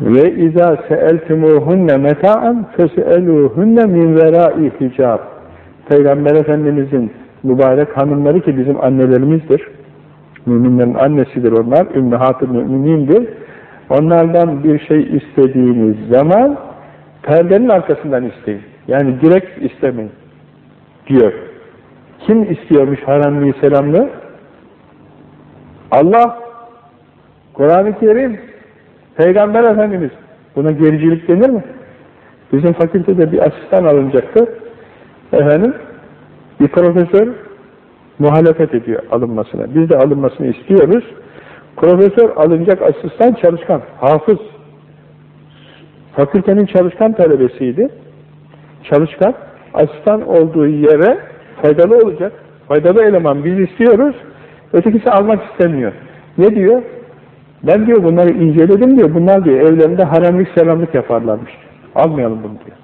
[SPEAKER 1] Ve izâ seeltumuhunne meta'an fes'elûhunne min verâ'i hicab. Peygamber Efendimizin mübarek hanımları ki bizim annelerimizdir. Müminlerin annesidir onlar. Ümmühat-ı müminindir. Onlardan bir şey istediğiniz zaman perdenin arkasından isteyin. Yani direkt istemeyin. Diyor. Kim istiyormuş haremli selamlı? Allah. Kur'an-ı Kerim. Peygamber Efendimiz. Buna gericilik denir mi? Bizim fakültede bir asistan alınacaktı. Efendim, bir profesör muhalefet ediyor alınmasına. Biz de alınmasını istiyoruz. Profesör alınacak asistan çalışkan, hafız. Fakültenin çalışkan talebesiydi. Çalışkan, asistan olduğu yere faydalı olacak. Faydalı eleman biz istiyoruz. Ötekisi almak istemiyor. Ne diyor? Ben diyor bunları inceledim diyor. Bunlar diyor evlerinde haremlik selamlık yaparlarmış. Almayalım bunu diyor.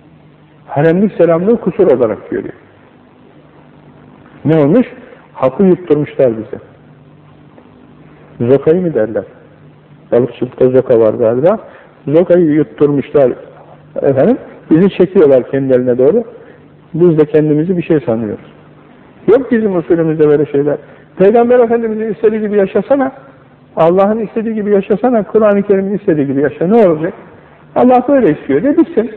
[SPEAKER 1] Haremlik selamlığı kusur olarak görüyor. Ne olmuş? Hakkı yutturmuşlar bize. Zokayı mı derler? Balıkçılıkta zoka var galiba. Zokayı yutturmuşlar efendim. Bizi çekiyorlar kendilerine doğru. Biz de kendimizi bir şey sanıyoruz. Yok bizim usulümüzde böyle şeyler. Peygamber Efendimiz'in istediği gibi yaşasana. Allah'ın istediği gibi yaşasana. Kur'an-ı Kerim'in istediği gibi yaşa. Ne olacak? Allah böyle istiyor. Ne bitsin?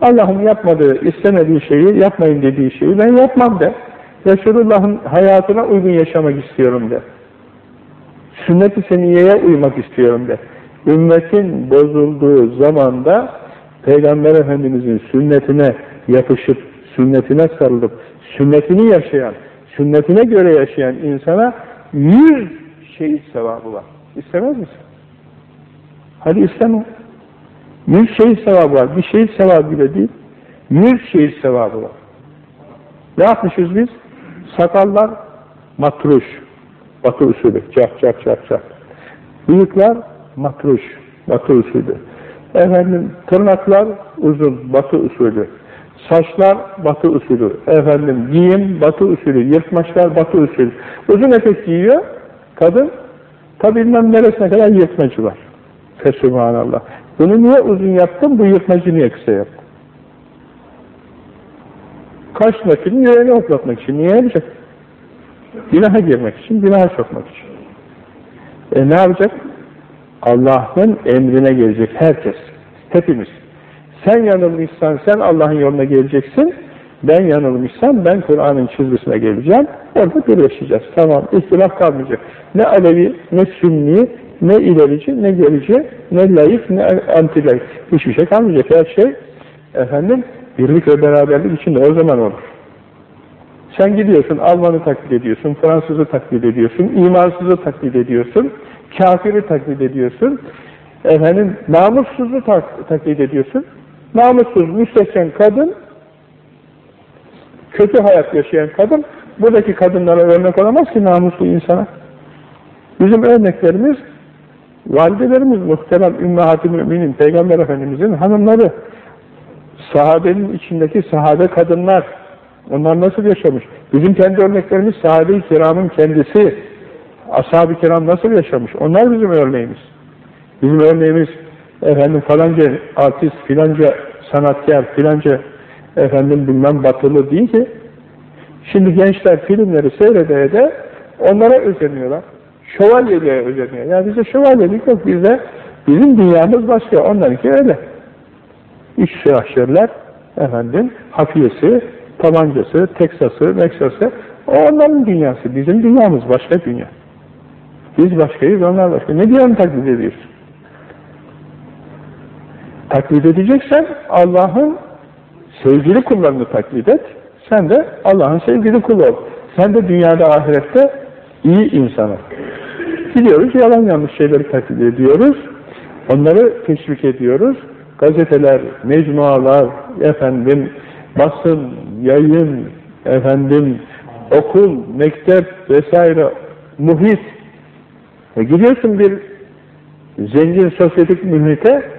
[SPEAKER 1] Allah'ın yapmadığı, istemediği şeyi, yapmayın dediği şeyi ben yapmam de. Resulullah'ın hayatına uygun yaşamak istiyorum de. Sünnet-i seniyeye uymak istiyorum de. Ümmetin bozulduğu zamanda Peygamber Efendimiz'in sünnetine yapışıp, sünnetine sarılıp, sünnetini yaşayan, sünnetine göre yaşayan insana yüz şehit sevabı var. İstemez misin? Hadi isteme. Yüz şehit sevabı var. Bir şehit sevabı bile değil. Yüz şehit sevabı var. Ne yapmışız biz? Sakallar matruş. Batı usulü. Cak cak cak cak. Bıyıklar matruş. Batı usulü. Efendim tırnaklar uzun. Batı usulü. Saçlar batı usulü. Efendim giyim batı usulü. Yırtmaçlar batı usulü. Uzun etek giyiyor kadın. Tabi bilmem neresine kadar yırtmacı var. Fesubhanallah. Bunu niye uzun yaptım, bu yırtmacı niye kısa yaptım? Kaç nakilin yüreğini hoplatmak için. Niye yapacak? Günaha girmek için, günaha sokmak için. E ne yapacak? Allah'ın emrine gelecek herkes. Hepimiz. Sen yanılmışsan sen Allah'ın yoluna geleceksin. Ben yanılmışsam ben Kur'an'ın çizgisine geleceğim. Orada birleşeceğiz. Tamam. İhtilaf kalmayacak. Ne Alevi, ne Sünni, ne ilerici, ne gerici, ne layık, ne antilayık. Hiçbir şey kalmayacak. Her şey efendim birlik ve beraberlik içinde o zaman olur. Sen gidiyorsun, Alman'ı taklit ediyorsun, Fransız'ı taklit ediyorsun, imansızı taklit ediyorsun, kafiri taklit ediyorsun, efendim namussuzu tak taklit ediyorsun. Namussuz, müstehcen kadın, kötü hayat yaşayan kadın, buradaki kadınlara örnek olamaz ki namuslu insana. Bizim örneklerimiz, validelerimiz muhterem Ümmühat-ı Müminin, Peygamber Efendimizin hanımları, sahabenin içindeki sahabe kadınlar, onlar nasıl yaşamış? Bizim kendi örneklerimiz sahabe-i kiramın kendisi, ashab-ı kiram nasıl yaşamış? Onlar bizim örneğimiz. Bizim örneğimiz efendim falanca artist, filanca sanatkar, filanca efendim bilmem batılı değil ki. Şimdi gençler filmleri seyrede de onlara özeniyorlar. Şövalyeliğe özeniyor. Yani bize şövalyelik yok. Bize, bizim dünyamız başka. Onlarınki öyle. İç silahşörler, efendim, hafiyesi, tabancası, Teksası, Meksası, o onların dünyası. Bizim dünyamız başka dünya. Biz başkayız, onlar başka. Ne diye onu taklit ediyorsun? Taklit edeceksen Allah'ın sevgili kullarını taklit et. Sen de Allah'ın sevgili kulu ol. Sen de dünyada ahirette iyi insana. Gidiyoruz, yalan yanlış şeyleri taklit ediyoruz. Onları teşvik ediyoruz. Gazeteler, mecmualar, efendim, basın, yayın, efendim, okul, mektep vesaire muhit. E gidiyorsun bir zengin sosyetik mühite,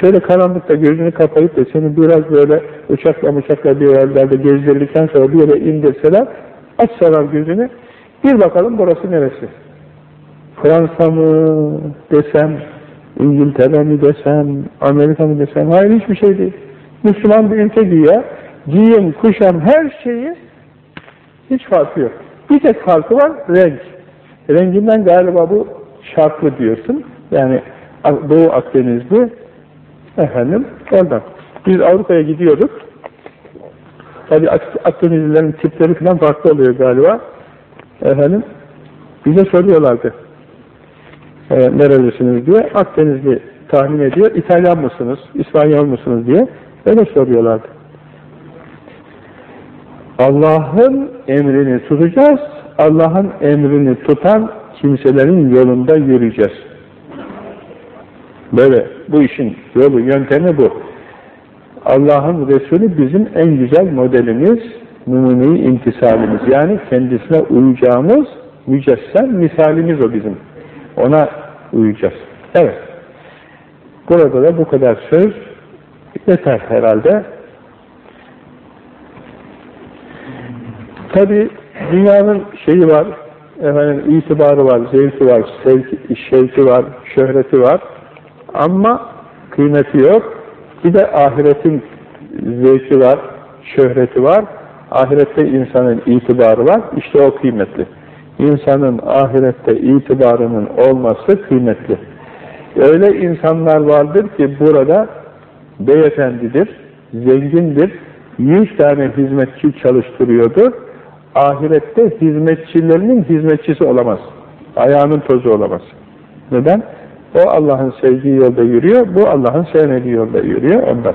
[SPEAKER 1] şöyle karanlıkta gözünü kapayıp da seni biraz böyle uçakla uçakla bir yerlerde gezdirdikten sonra bir yere indirseler, açsalar gözünü, bir bakalım burası neresi? Fransa mı desem, İngiltere mi desem, Amerika mı desem, hayır hiçbir şey değil. Müslüman bir ülke güya, giyim, kuşam, her şeyi hiç farkı yok. Bir tek farkı var, renk. Renginden galiba bu şartlı diyorsun. Yani Doğu Akdenizli, efendim, oradan. Biz Avrupa'ya gidiyorduk. Tabi Akdenizlilerin tipleri falan farklı oluyor galiba. Efendim, bize soruyorlardı. E, nerelisiniz diye. Akdenizli tahmin ediyor. İtalyan mısınız, İspanyol musunuz diye. Öyle soruyorlardı. Allah'ın emrini tutacağız. Allah'ın emrini tutan kimselerin yolunda yürüyeceğiz. Böyle bu işin yolu, yöntemi bu. Allah'ın Resulü bizim en güzel modelimiz, numune intisalimiz. Yani kendisine uyacağımız mücessem misalimiz o bizim. Ona uyacağız. Evet. Burada da bu kadar söz yeter herhalde. Tabi dünyanın şeyi var, efendim itibarı var, zevki var, sevki, şevki var, şöhreti var. Ama kıymeti yok. Bir de ahiretin zevki var, şöhreti var. Ahirette insanın itibarı var. İşte o kıymetli. İnsanın ahirette itibarının olması kıymetli. Öyle insanlar vardır ki burada beyefendidir, zengindir, yüz tane hizmetçi çalıştırıyordur. Ahirette hizmetçilerinin hizmetçisi olamaz. Ayağının tozu olamaz. Neden? O Allah'ın sevdiği yolda yürüyor, bu Allah'ın sevmediği yolda yürüyor ondan.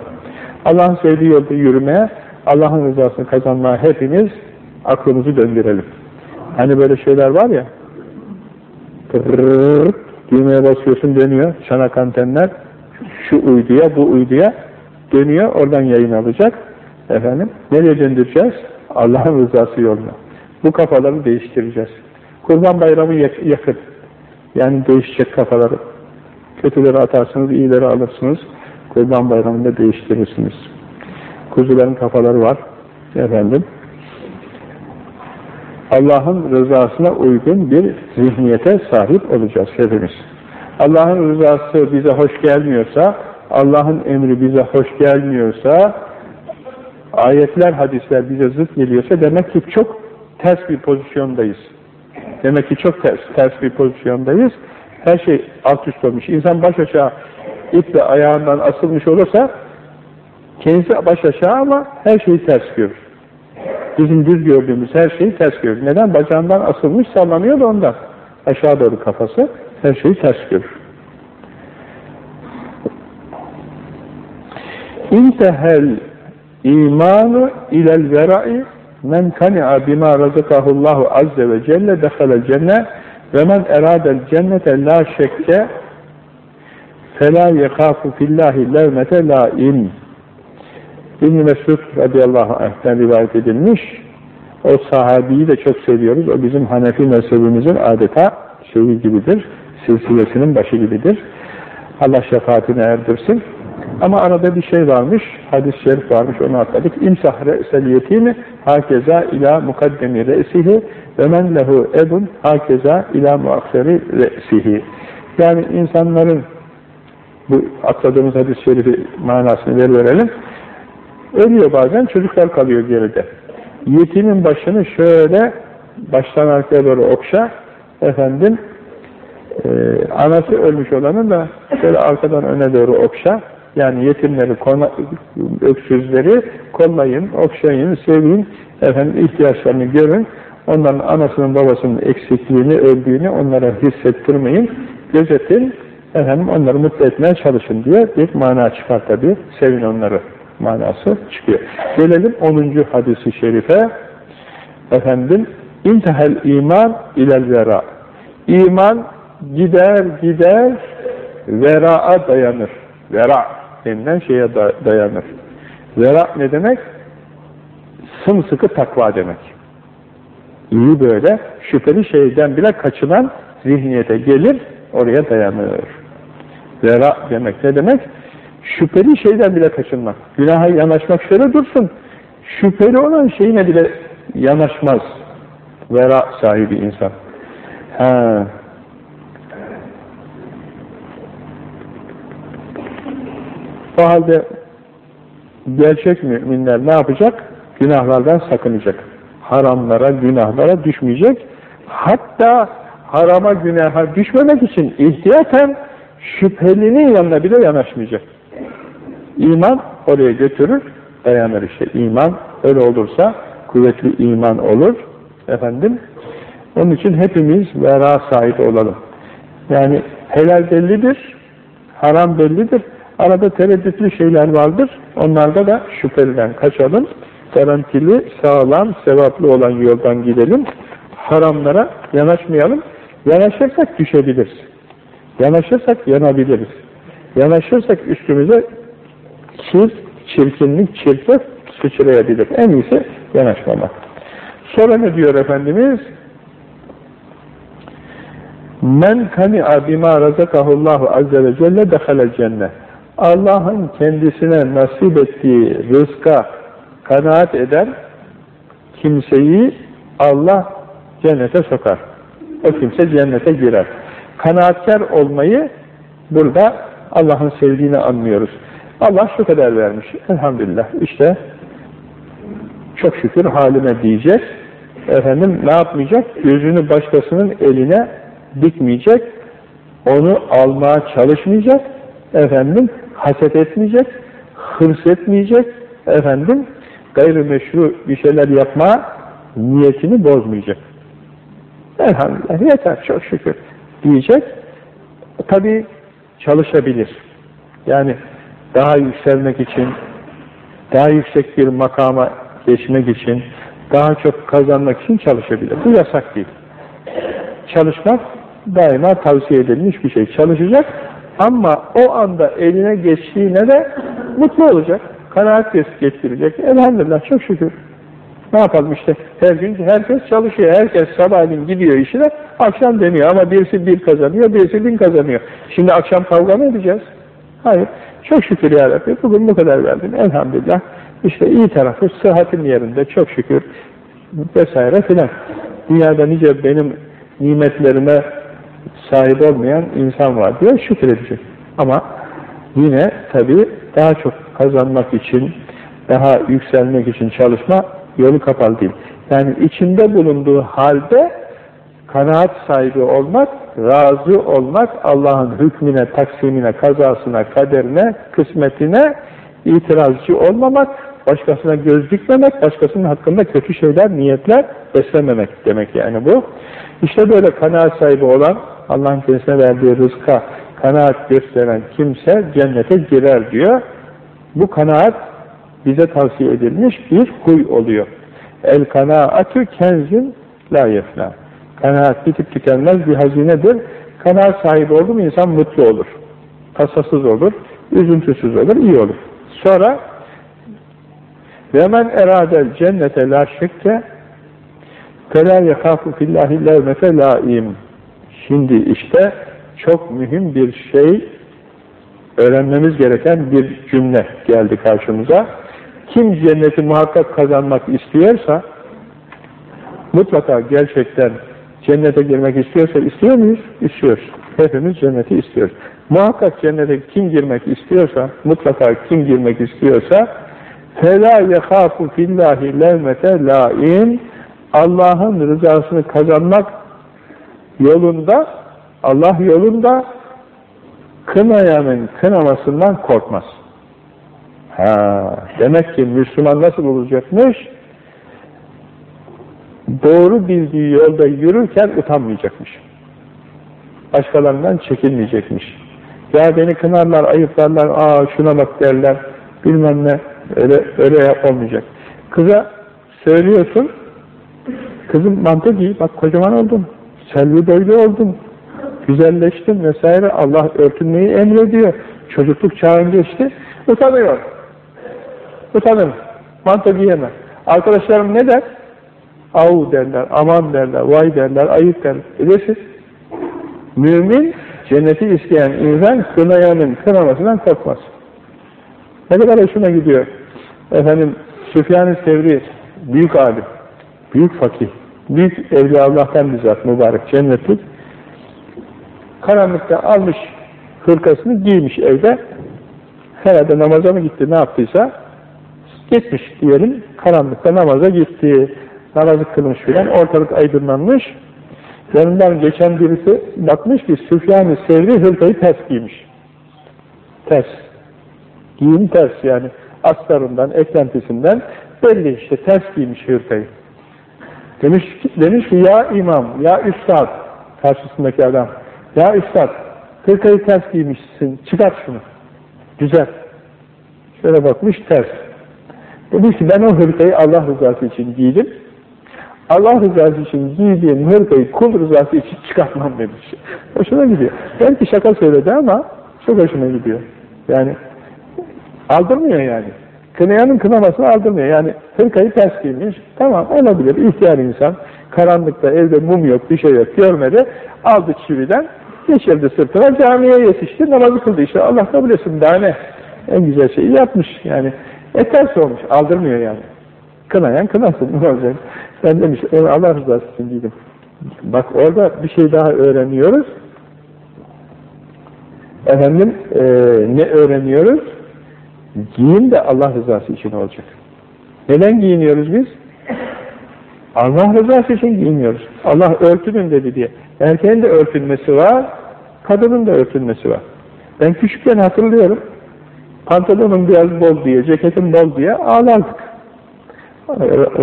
[SPEAKER 1] Allah'ın sevdiği yolda yürümeye, Allah'ın rızasını kazanmaya hepimiz aklımızı döndürelim. Hani böyle şeyler var ya, tırrrr, düğmeye basıyorsun dönüyor, çanak antenler, şu uyduya, bu uyduya dönüyor, oradan yayın alacak. Efendim, nereye döndüreceğiz? Allah'ın rızası yoluna. Bu kafaları değiştireceğiz. Kurban bayramı yakın. Yani değişecek kafaları. Kötüleri atarsınız, iyileri alırsınız. Kurban bayramında değiştirirsiniz. Kuzuların kafaları var. Efendim. Allah'ın rızasına uygun bir zihniyete sahip olacağız hepimiz. Allah'ın rızası bize hoş gelmiyorsa, Allah'ın emri bize hoş gelmiyorsa, ayetler, hadisler bize zıt geliyorsa demek ki çok ters bir pozisyondayız. Demek ki çok ters, ters bir pozisyondayız. Her şey alt üst olmuş. İnsan baş aşağı iple ayağından asılmış olursa kendisi baş aşağı ama her şeyi ters görür. Bizim düz gördüğümüz her şeyi ters görür. Neden? Bacağından asılmış sallanıyor da ondan. Aşağı doğru kafası her şeyi ters görür. İntehel imanu ilel vera'i men kani'a bima razakahullahu azze ve celle dehalel cennet ve men eradel cennete la şekke felâ yekâfu fillâhi levmete lâin İbn-i Mesud radıyallahu anh'ten rivayet edilmiş o sahabiyi de çok seviyoruz. O bizim Hanefi mezhebimizin adeta şeyi gibidir. Silsilesinin başı gibidir. Allah şefaatini erdirsin. Ama arada bir şey varmış, hadis-i şerif varmış, onu atladık. İmsah re'sel yetimi hakeza ila mukaddemi re'sihi ve men lehu ebun hakeza ila muakseri re'sihi. Yani insanların bu atladığımız hadis-i şerifi manasını ver verelim. Ölüyor bazen, çocuklar kalıyor geride. Yetimin başını şöyle baştan arkaya doğru okşa, efendim, e, anası ölmüş olanın da şöyle arkadan öne doğru okşa, yani yetimleri, öksüzleri kollayın, okşayın, sevin, efendim ihtiyaçlarını görün. Onların anasının babasının eksikliğini, öldüğünü onlara hissettirmeyin. Gözetin, efendim onları mutlu etmeye çalışın diye bir mana çıkar tabi. Sevin onları manası çıkıyor. Gelelim 10. hadisi şerife. Efendim, intehel iman ilel vera. İman gider gider vera'a dayanır. Vera denilen şeye dayanır. Vera ne demek? Sımsıkı takva demek. İyi böyle şüpheli şeyden bile kaçınan zihniyete gelir, oraya dayanır. Vera demek ne demek? Şüpheli şeyden bile kaçınmak. Günaha yanaşmak şöyle dursun. Şüpheli olan şeyine bile yanaşmaz. Vera sahibi insan. Ha. O halde gerçek müminler ne yapacak? Günahlardan sakınacak. Haramlara, günahlara düşmeyecek. Hatta harama, günaha düşmemek için ihtiyaten şüphelinin yanına bile yanaşmayacak. İman oraya götürür, dayanır işte. İman öyle olursa kuvvetli iman olur. Efendim, onun için hepimiz vera sahibi olalım. Yani helal bellidir, haram bellidir. Arada tereddütlü şeyler vardır. Onlarda da şüpheliden kaçalım. Garantili, sağlam, sevaplı olan yoldan gidelim. Haramlara yanaşmayalım. Yanaşırsak düşebiliriz. Yanaşırsak yanabiliriz. Yanaşırsak üstümüze kir, çirkinlik, çirkef sıçrayabilir. En iyisi yanaşmamak. Sonra ne diyor Efendimiz? Men kani'a bima razakahullahu azze ve celle dehalel cennet. Allah'ın kendisine nasip ettiği rızka kanaat eden kimseyi Allah cennete sokar. O kimse cennete girer. Kanaatkar olmayı burada Allah'ın sevdiğini anlıyoruz. Allah şu kadar vermiş. Elhamdülillah. İşte çok şükür halime diyecek. Efendim ne yapmayacak? Gözünü başkasının eline dikmeyecek. Onu almaya çalışmayacak. Efendim haset etmeyecek. Hırs etmeyecek. Efendim gayrimeşru bir şeyler yapma niyetini bozmayacak. Elhamdülillah yeter çok şükür diyecek. Tabi çalışabilir. Yani daha yükselmek için, daha yüksek bir makama geçmek için, daha çok kazanmak için çalışabilir. Bu yasak değil. Çalışmak daima tavsiye edilmiş bir şey. Çalışacak ama o anda eline geçtiğine de mutlu olacak. Kanaat getirecek. Elhamdülillah çok şükür. Ne yapalım işte her gün herkes çalışıyor. Herkes sabahleyin gidiyor işine akşam deniyor ama birisi bir kazanıyor birisi bin kazanıyor. Şimdi akşam kavga mı edeceğiz? Hayır. Çok şükür ya Rabbi. Bugün bu kadar verdin. Elhamdülillah. İşte iyi tarafı sıhhatim yerinde. Çok şükür. Vesaire filan. Dünyada nice benim nimetlerime sahip olmayan insan var diyor. Şükür edecek. Ama yine tabii daha çok kazanmak için, daha yükselmek için çalışma yolu kapalı değil. Yani içinde bulunduğu halde kanaat sahibi olmak, razı olmak, Allah'ın hükmüne, taksimine, kazasına, kaderine, kısmetine itirazcı olmamak, başkasına göz dikmemek, başkasının hakkında kötü şeyler, niyetler beslememek demek yani bu. İşte böyle kanaat sahibi olan, Allah'ın kendisine verdiği rızka kanaat gösteren kimse cennete girer diyor. Bu kanaat bize tavsiye edilmiş bir huy oluyor. El kanaatü kenzin la yefna. Kanaat bitip tükenmez bir hazinedir. Kanaat sahibi oldu mu insan mutlu olur. Tasasız olur, üzüntüsüz olur, iyi olur. Sonra ve men eradel cennete la şekke felâ yekâfu fillâhi levmete lâim. Şimdi işte çok mühim bir şey öğrenmemiz gereken bir cümle geldi karşımıza. Kim cenneti muhakkak kazanmak istiyorsa mutlaka gerçekten cennete girmek istiyorsa istiyor muyuz? İstiyoruz. Hepimiz cenneti istiyoruz. Muhakkak cennete kim girmek istiyorsa, mutlaka kim girmek istiyorsa فَلَا يَخَافُ فِي اللّٰهِ لَوْمَةَ لَائِمْ Allah'ın rızasını kazanmak yolunda, Allah yolunda kınayanın kınamasından korkmaz. Ha, demek ki Müslüman nasıl olacakmış? Doğru bildiği yolda yürürken utanmayacakmış. Başkalarından çekilmeyecekmiş. Ya beni kınarlar, ayıplarlar, aa şuna bak derler, bilmem ne, öyle, öyle yapılmayacak. Kıza söylüyorsun, kızım mantı giy, bak kocaman oldun, selvi boylu oldun, güzelleştin vesaire, Allah örtünmeyi emrediyor. Çocukluk çağın geçti, utanıyor. Utanır. Manto giyemez. Arkadaşlarım ne der? Av derler, aman derler, vay derler, ayıp derler. Edersin. Mümin, cenneti isteyen insan kınayanın kınamasından korkmaz. Ne kadar hoşuna gidiyor. Efendim, Süfyan-ı Sevri, büyük alim, büyük fakih, büyük Evliya Allah'tan bizzat mübarek cennetlik, karanlıkta almış hırkasını giymiş evde, herhalde namaza mı gitti, ne yaptıysa, gitmiş diyelim, karanlıkta namaza gitti, namazı kılmış filan, ortalık aydınlanmış, yanından geçen birisi bakmış ki Süfyan-ı Sevri hırkayı ters giymiş. Ters. Giyim ters yani, astarından, eklentisinden. Belli işte, ters giymiş hırkayı. Demiş, demiş ki ya imam, ya üstad, karşısındaki adam, ya üstad, hırkayı ters giymişsin, çıkart şunu, güzel. Şöyle bakmış, ters. Demiş ki ben o hırkayı Allah rızası için giydim, Allah rızası için giydiğim hırkayı kul rızası için çıkartmam demiş. Hoşuna gidiyor. Belki şaka söyledi ama çok hoşuna gidiyor. Yani aldırmıyor yani. Kınayanın kınamasını aldırmıyor. Yani hırkayı ters giymiş. Tamam olabilir. İhtiyar insan. Karanlıkta evde mum yok, bir şey yok, görmedi. Aldı çividen, geçirdi sırtına, camiye yetişti, namazı kıldı. İşte Allah kabul etsin. Daha ne? En güzel şeyi yapmış. Yani e ters olmuş. Aldırmıyor yani. Kınayan kınasın. Ne olacak? Ben demiş, Allah rızası için giydim. Bak orada bir şey daha öğreniyoruz. Efendim, e, ne öğreniyoruz? Giyim de Allah rızası için olacak. Neden giyiniyoruz biz? Allah rızası için giyiniyoruz. Allah örtünün dedi diye. Erkeğin de örtünmesi var, kadının da örtünmesi var. Ben küçükken hatırlıyorum, pantolonum biraz bol diye, ceketim bol diye ağlardık.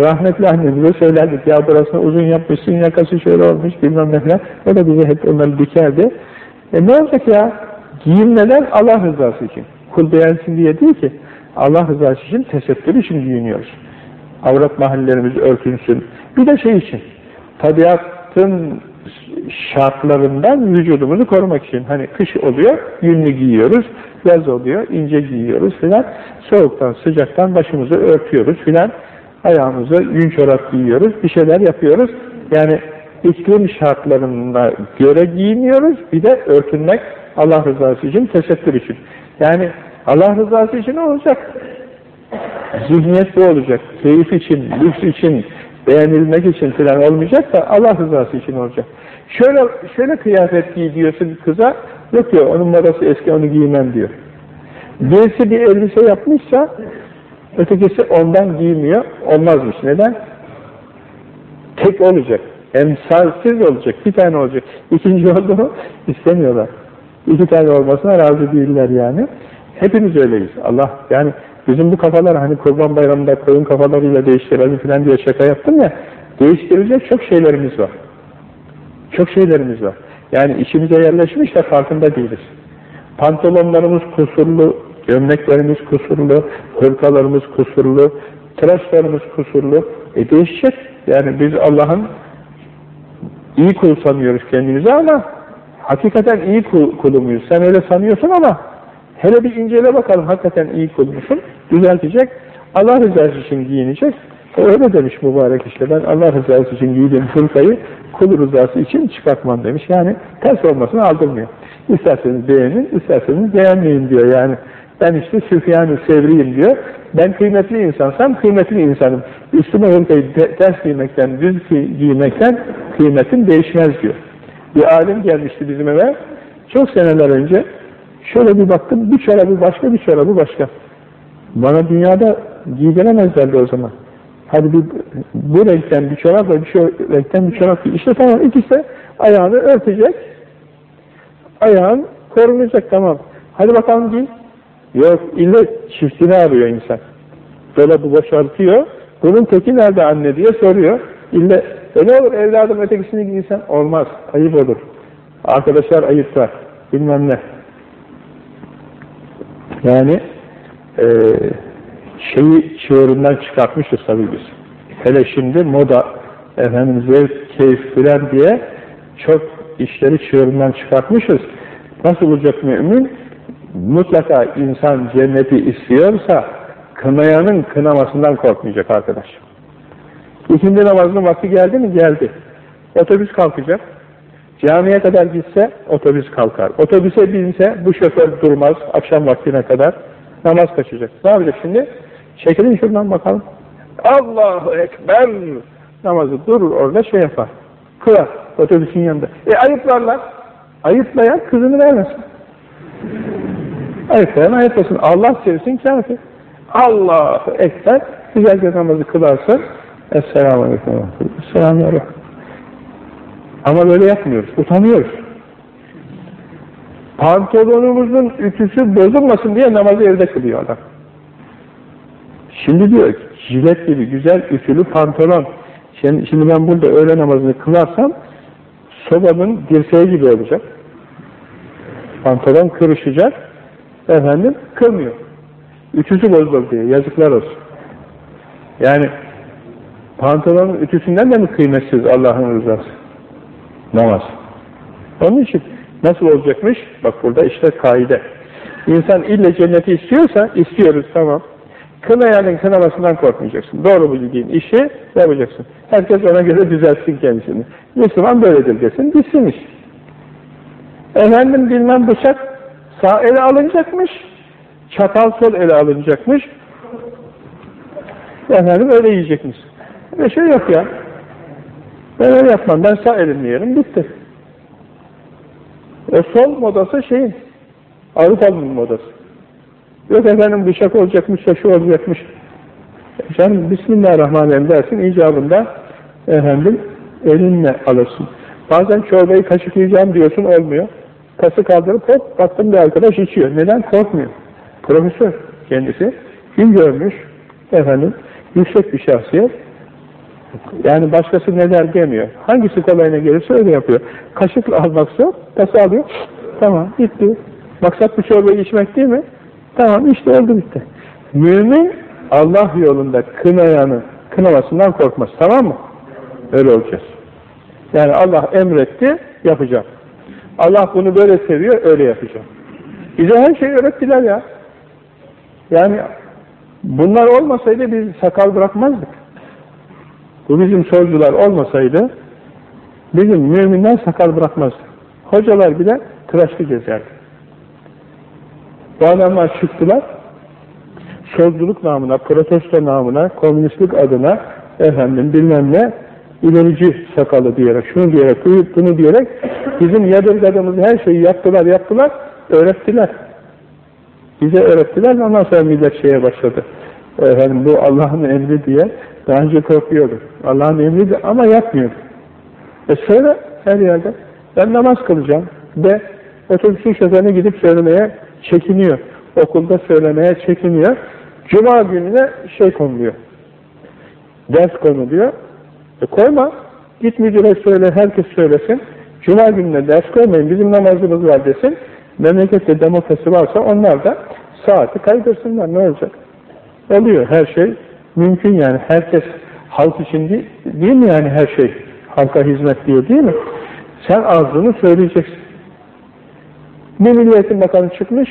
[SPEAKER 1] Rahmetli annemize söylerdik, ya burasını uzun yapmışsın, yakası şöyle olmuş, bilmem ne falan. O da bize hep onları dikerdi. E ne olacak ya? Giyinmeler Allah rızası için. Kul beğensin diye değil ki, Allah rızası için, tesettür için giyiniyoruz. Avrat mahallelerimiz örtünsün. Bir de şey için, tabiatın şartlarından vücudumuzu korumak için. Hani kış oluyor, yünlü giyiyoruz, yaz oluyor, ince giyiyoruz filan. Soğuktan, sıcaktan başımızı örtüyoruz filan. Ayağımıza yün çorap giyiyoruz, bir şeyler yapıyoruz. Yani iklim şartlarına göre giyiniyoruz, bir de örtünmek Allah rızası için, tesettür için. Yani Allah rızası için olacak. Zihniyet bu olacak. Keyif için, lüks için, beğenilmek için falan olmayacak da Allah rızası için olacak. Şöyle şöyle kıyafet giy diyorsun kıza, yok diyor onun modası eski onu giymem diyor. Birisi bir elbise yapmışsa ötekisi ondan giymiyor, olmazmış. Neden? Tek olacak. Emsalsiz olacak. Bir tane olacak. İkinci oldu mu istemiyorlar. İki tane olmasına razı değiller yani. Hepimiz öyleyiz. Allah yani bizim bu kafalar hani kurban bayramında koyun kafalarıyla değiştirelim falan diye şaka yaptım ya değiştirecek çok şeylerimiz var. Çok şeylerimiz var. Yani içimize yerleşmiş de farkında değiliz. Pantolonlarımız kusurlu, gömleklerimiz kusurlu, hırkalarımız kusurlu, tıraşlarımız kusurlu. E değişecek. Yani biz Allah'ın iyi kul sanıyoruz kendimizi ama hakikaten iyi kul? Sen öyle sanıyorsun ama hele bir incele bakalım hakikaten iyi kul? Düzeltecek. Allah rızası için giyinecek. O öyle demiş mübarek işte. Ben Allah rızası için giydiğim hırkayı kul rızası için çıkartmam demiş. Yani ters olmasını aldırmıyor. İsterseniz beğenin, isterseniz beğenmeyin diyor yani. Ben işte Süfyan-ı Sevriyim diyor. Ben kıymetli insansam kıymetli insanım. Üstüme hırkayı ters giymekten, düz giymekten kıymetim değişmez diyor. Bir alim gelmişti bizim eve. Çok seneler önce şöyle bir baktım, bir çorabı başka, bir çorabı başka. Bana dünyada giydiremezlerdi o zaman. Hadi bir, bu renkten bir çorap ve bir şu renkten bir çorap. İşte tamam ikisi ayağını örtecek. Ayağın korunacak tamam. Hadi bakalım giy. Yok illa çiftini arıyor insan. Dolabı boşaltıyor. Bunun teki nerede anne diye soruyor. İlle e ne olur evladım ötekisini giysen? Olmaz. Ayıp olur. Arkadaşlar ayıplar. Bilmem ne. Yani e, şeyi çığırından çıkartmışız tabii biz. Hele şimdi moda efendim zevk, keyif filan diye çok işleri çığırından çıkartmışız. Nasıl olacak mümin? Mutlaka insan cenneti istiyorsa kınayanın kınamasından korkmayacak arkadaş. İkindi namazının vakti geldi mi? Geldi. Otobüs kalkacak. Camiye kadar gitse otobüs kalkar. Otobüse binse bu şoför durmaz akşam vaktine kadar. Namaz kaçacak. Ne yapacak şimdi? Çekilin şuradan bakalım. Allahu Ekber! Namazı durur orada şey yapar. Kılar otobüsün yanında. E ayıplarlar. Ayıplayan kızını vermesin. Ayıplayan ayıplasın. Allah sevsin kafir. Allahu Ekber! Güzelce namazı kılarsın. Esselamu Aleyküm. Esselamu Aleyküm. Ama böyle yapmıyoruz. Utanıyoruz. Pantolonumuzun ütüsü bozulmasın diye namazı evde kılıyor adam. Şimdi diyor jilet gibi güzel ütülü pantolon. Şimdi, şimdi ben burada öğle namazını kılarsam sobanın dirseği gibi olacak. Pantolon kırışacak. Efendim kılmıyor. Ütüsü bozulur diye. Yazıklar olsun. Yani pantolonun ütüsünden de mi kıymetsiz Allah'ın rızası? Namaz. Onun için nasıl olacakmış? Bak burada işte kaide. İnsan ille cenneti istiyorsa, istiyoruz tamam. Kınayanın kınamasından korkmayacaksın. Doğru bildiğin işi yapacaksın. Herkes ona göre düzeltsin kendisini. Müslüman böyledir desin, bitsin iş. Efendim bilmem bıçak sağ ele alınacakmış, çatal sol ele alınacakmış. Efendim öyle yiyecekmiş. Öyle şey yok ya. Ben öyle yapmam. Ben sağ elimle yerim. Bitti. O sol modası şeyin Avrupa'nın modası. Yok efendim bıçak olacakmış da şu olacakmış. Canım Bismillahirrahmanirrahim dersin icabında efendim elinle alırsın. Bazen çorbayı kaşıklayacağım diyorsun olmuyor. Kası kaldırıp hop baktım bir arkadaş içiyor. Neden? Korkmuyor. Profesör kendisi. Gün görmüş efendim yüksek bir şahsiyet. Yani başkası ne der demiyor. Hangisi kolayına gelirse öyle yapıyor. Kaşıkla almaksa kası alıyor. Tamam bitti. Maksat bu çorbayı içmek değil mi? Tamam işte oldu bitti. Mümin Allah yolunda kınayanı kınamasından korkmaz. Tamam mı? Öyle olacağız. Yani Allah emretti, yapacağım. Allah bunu böyle seviyor, öyle yapacağım. Bize her şeyi öğrettiler ya. Yani bunlar olmasaydı biz sakal bırakmazdık. Bu bizim solcular olmasaydı bizim müminler sakal bırakmazdı. Hocalar bile tıraşlı gezerdi. Bu adamlar çıktılar, solculuk namına, protesto namına, komünistlik adına, efendim bilmem ne, ilerici sakalı diyerek, şunu diyerek, bunu diyerek, bizim yadırgadığımız her şeyi yaptılar, yaptılar, öğrettiler. Bize öğrettiler, ondan sonra millet şeye başladı. Efendim bu Allah'ın emri diye, daha önce korkuyordu. Allah'ın emridir ama yapmıyordu. E söyle her yerde, ben namaz kılacağım ve otobüsün şoförüne gidip söylemeye çekiniyor. Okulda söylemeye çekiniyor. Cuma gününe şey konuluyor. Ders konuluyor. E koyma. Git müdüre söyle, herkes söylesin. Cuma gününe ders koymayın, bizim namazımız var desin. Memlekette demokrasi varsa onlar da saati kaydırsınlar, ne olacak? Oluyor her şey. Mümkün yani. Herkes halk için değil, değil mi yani her şey? Halka hizmet diyor değil mi? Sen ağzını söyleyeceksin. Bir Milli Eğitim Bakanı çıkmış,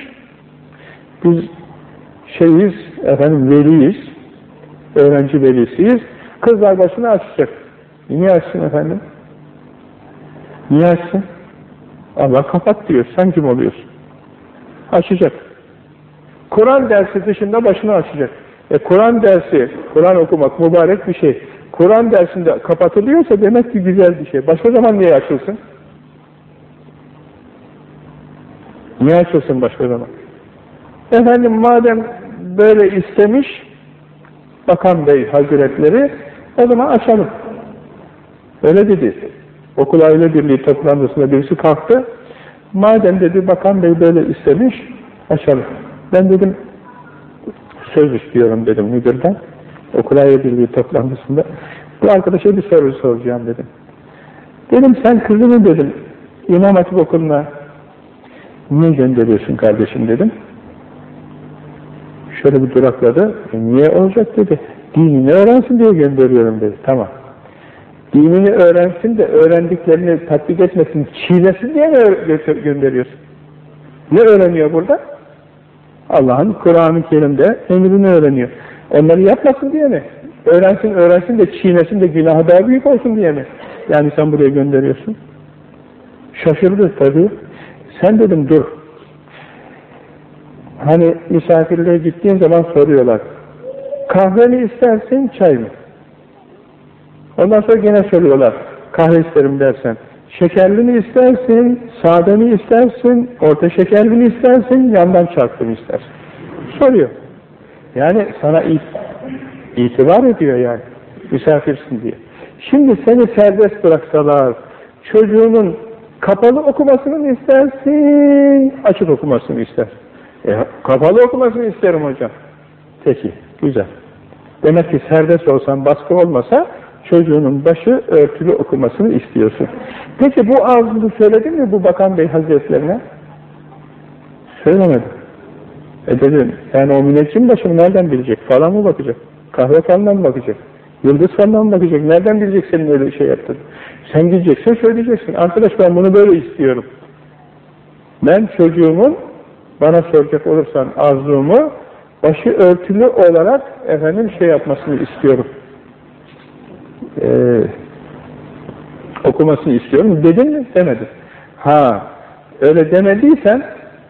[SPEAKER 1] biz şeyiz, efendim veliyiz, öğrenci velisiyiz, kızlar başını açacak. Niye açsın efendim? Niye açsın? Allah kapat diyor, sen kim oluyorsun? Açacak. Kur'an dersi dışında başını açacak. E Kur'an dersi, Kur'an okumak mübarek bir şey. Kur'an dersinde kapatılıyorsa demek ki güzel bir şey. Başka zaman niye açılsın? Niye açılsın başka zaman? Efendim madem böyle istemiş Bakan Bey Hazretleri o zaman açalım. Öyle dedi. Okul Aile Birliği toplantısında birisi kalktı. Madem dedi Bakan Bey böyle istemiş açalım. Ben dedim söz istiyorum dedim müdürden. Okul Aile Birliği toplantısında. Bu arkadaşa bir soru soracağım dedim. Dedim sen kızını dedim İmam Hatip okuluna Niye gönderiyorsun kardeşim dedim. Şöyle bir durakladı. E niye olacak dedi. Dinini öğrensin diye gönderiyorum dedi. Tamam. Dinini öğrensin de öğrendiklerini tatbik etmesin, çiğnesin diye mi gönderiyorsun? Ne öğreniyor burada? Allah'ın Kur'an-ı Kerim'de emrini öğreniyor. Onları yapmasın diye mi? Öğrensin öğrensin de çiğnesin de günahı daha büyük olsun diye mi? Yani sen buraya gönderiyorsun. Şaşırdı tabii. Sen dedim dur. Hani misafirliğe gittiğin zaman soruyorlar. Kahve mi istersin, çay mı? Ondan sonra gene soruyorlar. Kahve isterim dersen. Şekerli mi istersin, sade mi istersin, orta şekerli mi istersin, yandan çarptı mı istersin? Soruyor. Yani sana it itibar ediyor yani. Misafirsin diye. Şimdi seni serbest bıraksalar, çocuğunun kapalı okumasını istersin, açık okumasını ister? E, kapalı okumasını isterim hocam. Peki, güzel. Demek ki serbest olsan, baskı olmasa, çocuğunun başı örtülü okumasını istiyorsun. Peki bu ağzını söyledin mi bu Bakan Bey Hazretlerine? Söylemedim. E dedim, yani o müneccim başını nereden bilecek? Falan mı bakacak? Kahve falına mı bakacak? Yıldız falına mı bakacak? Nereden bilecek senin öyle şey yaptın? Sen gideceksin, söyleyeceksin. Arkadaş ben bunu böyle istiyorum. Ben çocuğumun, bana soracak olursan arzumu, başı örtülü olarak efendim şey yapmasını istiyorum. Ee, okumasını istiyorum. Dedin mi? Demedin. Ha, öyle demediysen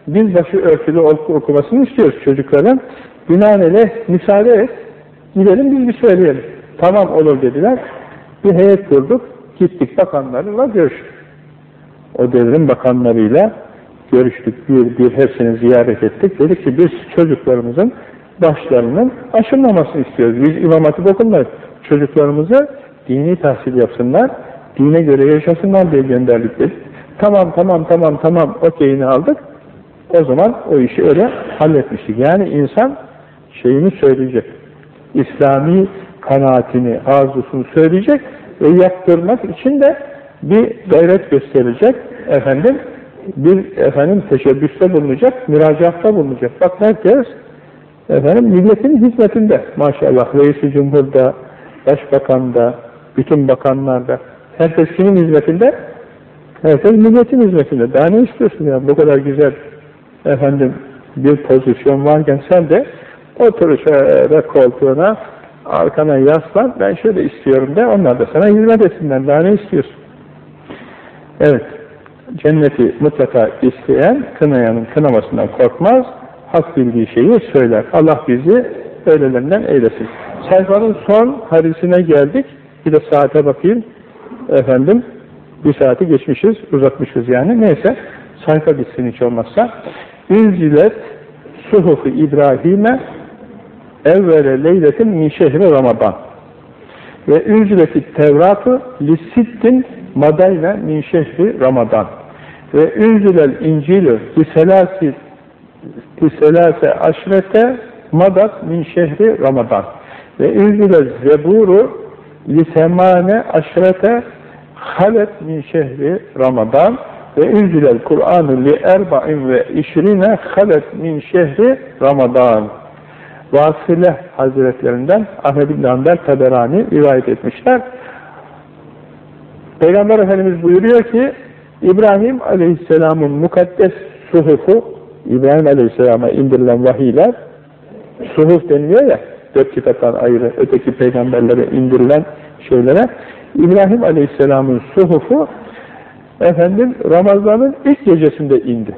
[SPEAKER 1] başı örtülü oku, okumasını istiyoruz çocukların. Binaenaleyh müsaade et, gidelim biz bir söyleyelim. Tamam olur dediler. Bir heyet kurduk, gittik bakanlarla görüştük. O devrin bakanlarıyla görüştük, bir bir hepsini ziyaret ettik. Dedik ki biz çocuklarımızın başlarının aşınmamasını istiyoruz. Biz İmam Hatip okumayız. Çocuklarımızı dini tahsil yapsınlar, dine göre yaşasınlar diye gönderdik dedik. Tamam, tamam, tamam, tamam, okeyini aldık. O zaman o işi öyle halletmiştik. Yani insan şeyini söyleyecek. İslami kanaatini, arzusunu söyleyecek ve yaptırmak için de bir gayret gösterecek. Efendim, bir efendim teşebbüste bulunacak, müracaatta bulunacak. Bak herkes efendim milletin hizmetinde maşallah. Reis-i Cumhur'da, Başbakan'da, bütün bakanlarda. Herkes kimin hizmetinde? Herkes milletin hizmetinde. Daha ne istiyorsun ya? Bu kadar güzel efendim bir pozisyon varken sen de otur şöyle koltuğuna arkana yaslan ben şöyle istiyorum de onlar da sana hizmet etsinler. Daha ne istiyorsun? Evet. Cenneti mutlaka isteyen kınayanın kınamasından korkmaz. Hak bildiği şeyi söyler. Allah bizi öylelerinden eylesin. Sayfanın son harisine geldik. Bir de saate bakayım. Efendim bir saati geçmişiz, uzatmışız yani. Neyse sayfa bitsin hiç olmazsa. Ünzilet suhufu İbrahim'e evvele leyletin min şehri Ramazan ve ünzileti Tevrat'ı lisittin madayne min şehri Ramazan ve ünzilel İncil'ü liselasi liselase aşrete madat min şehri Ramazan ve ünzilel Zeburu lisemane aşrete halet min şehri Ramazan ve ünzilel Kur'an'ı li erba'in ve işrine halet min şehri Ramazan. Vasile Hazretlerinden Ahmed İbn Hanbel Taberani rivayet etmişler. Peygamber Efendimiz buyuruyor ki İbrahim Aleyhisselam'ın mukaddes suhufu İbrahim Aleyhisselam'a indirilen vahiyler suhuf deniliyor ya dört kitaptan ayrı öteki peygamberlere indirilen şeylere İbrahim Aleyhisselam'ın suhufu efendim Ramazan'ın ilk gecesinde indi.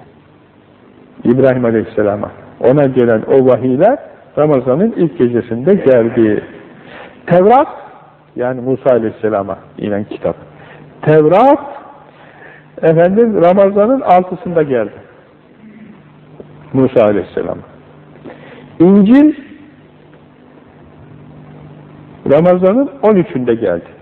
[SPEAKER 1] İbrahim Aleyhisselam'a. Ona gelen o vahiyler Ramazan'ın ilk gecesinde geldi. Tevrat yani Musa Aleyhisselam'a inen kitap. Tevrat efendim Ramazan'ın altısında geldi. Musa Aleyhisselam. İncil Ramazan'ın 13'ünde geldi.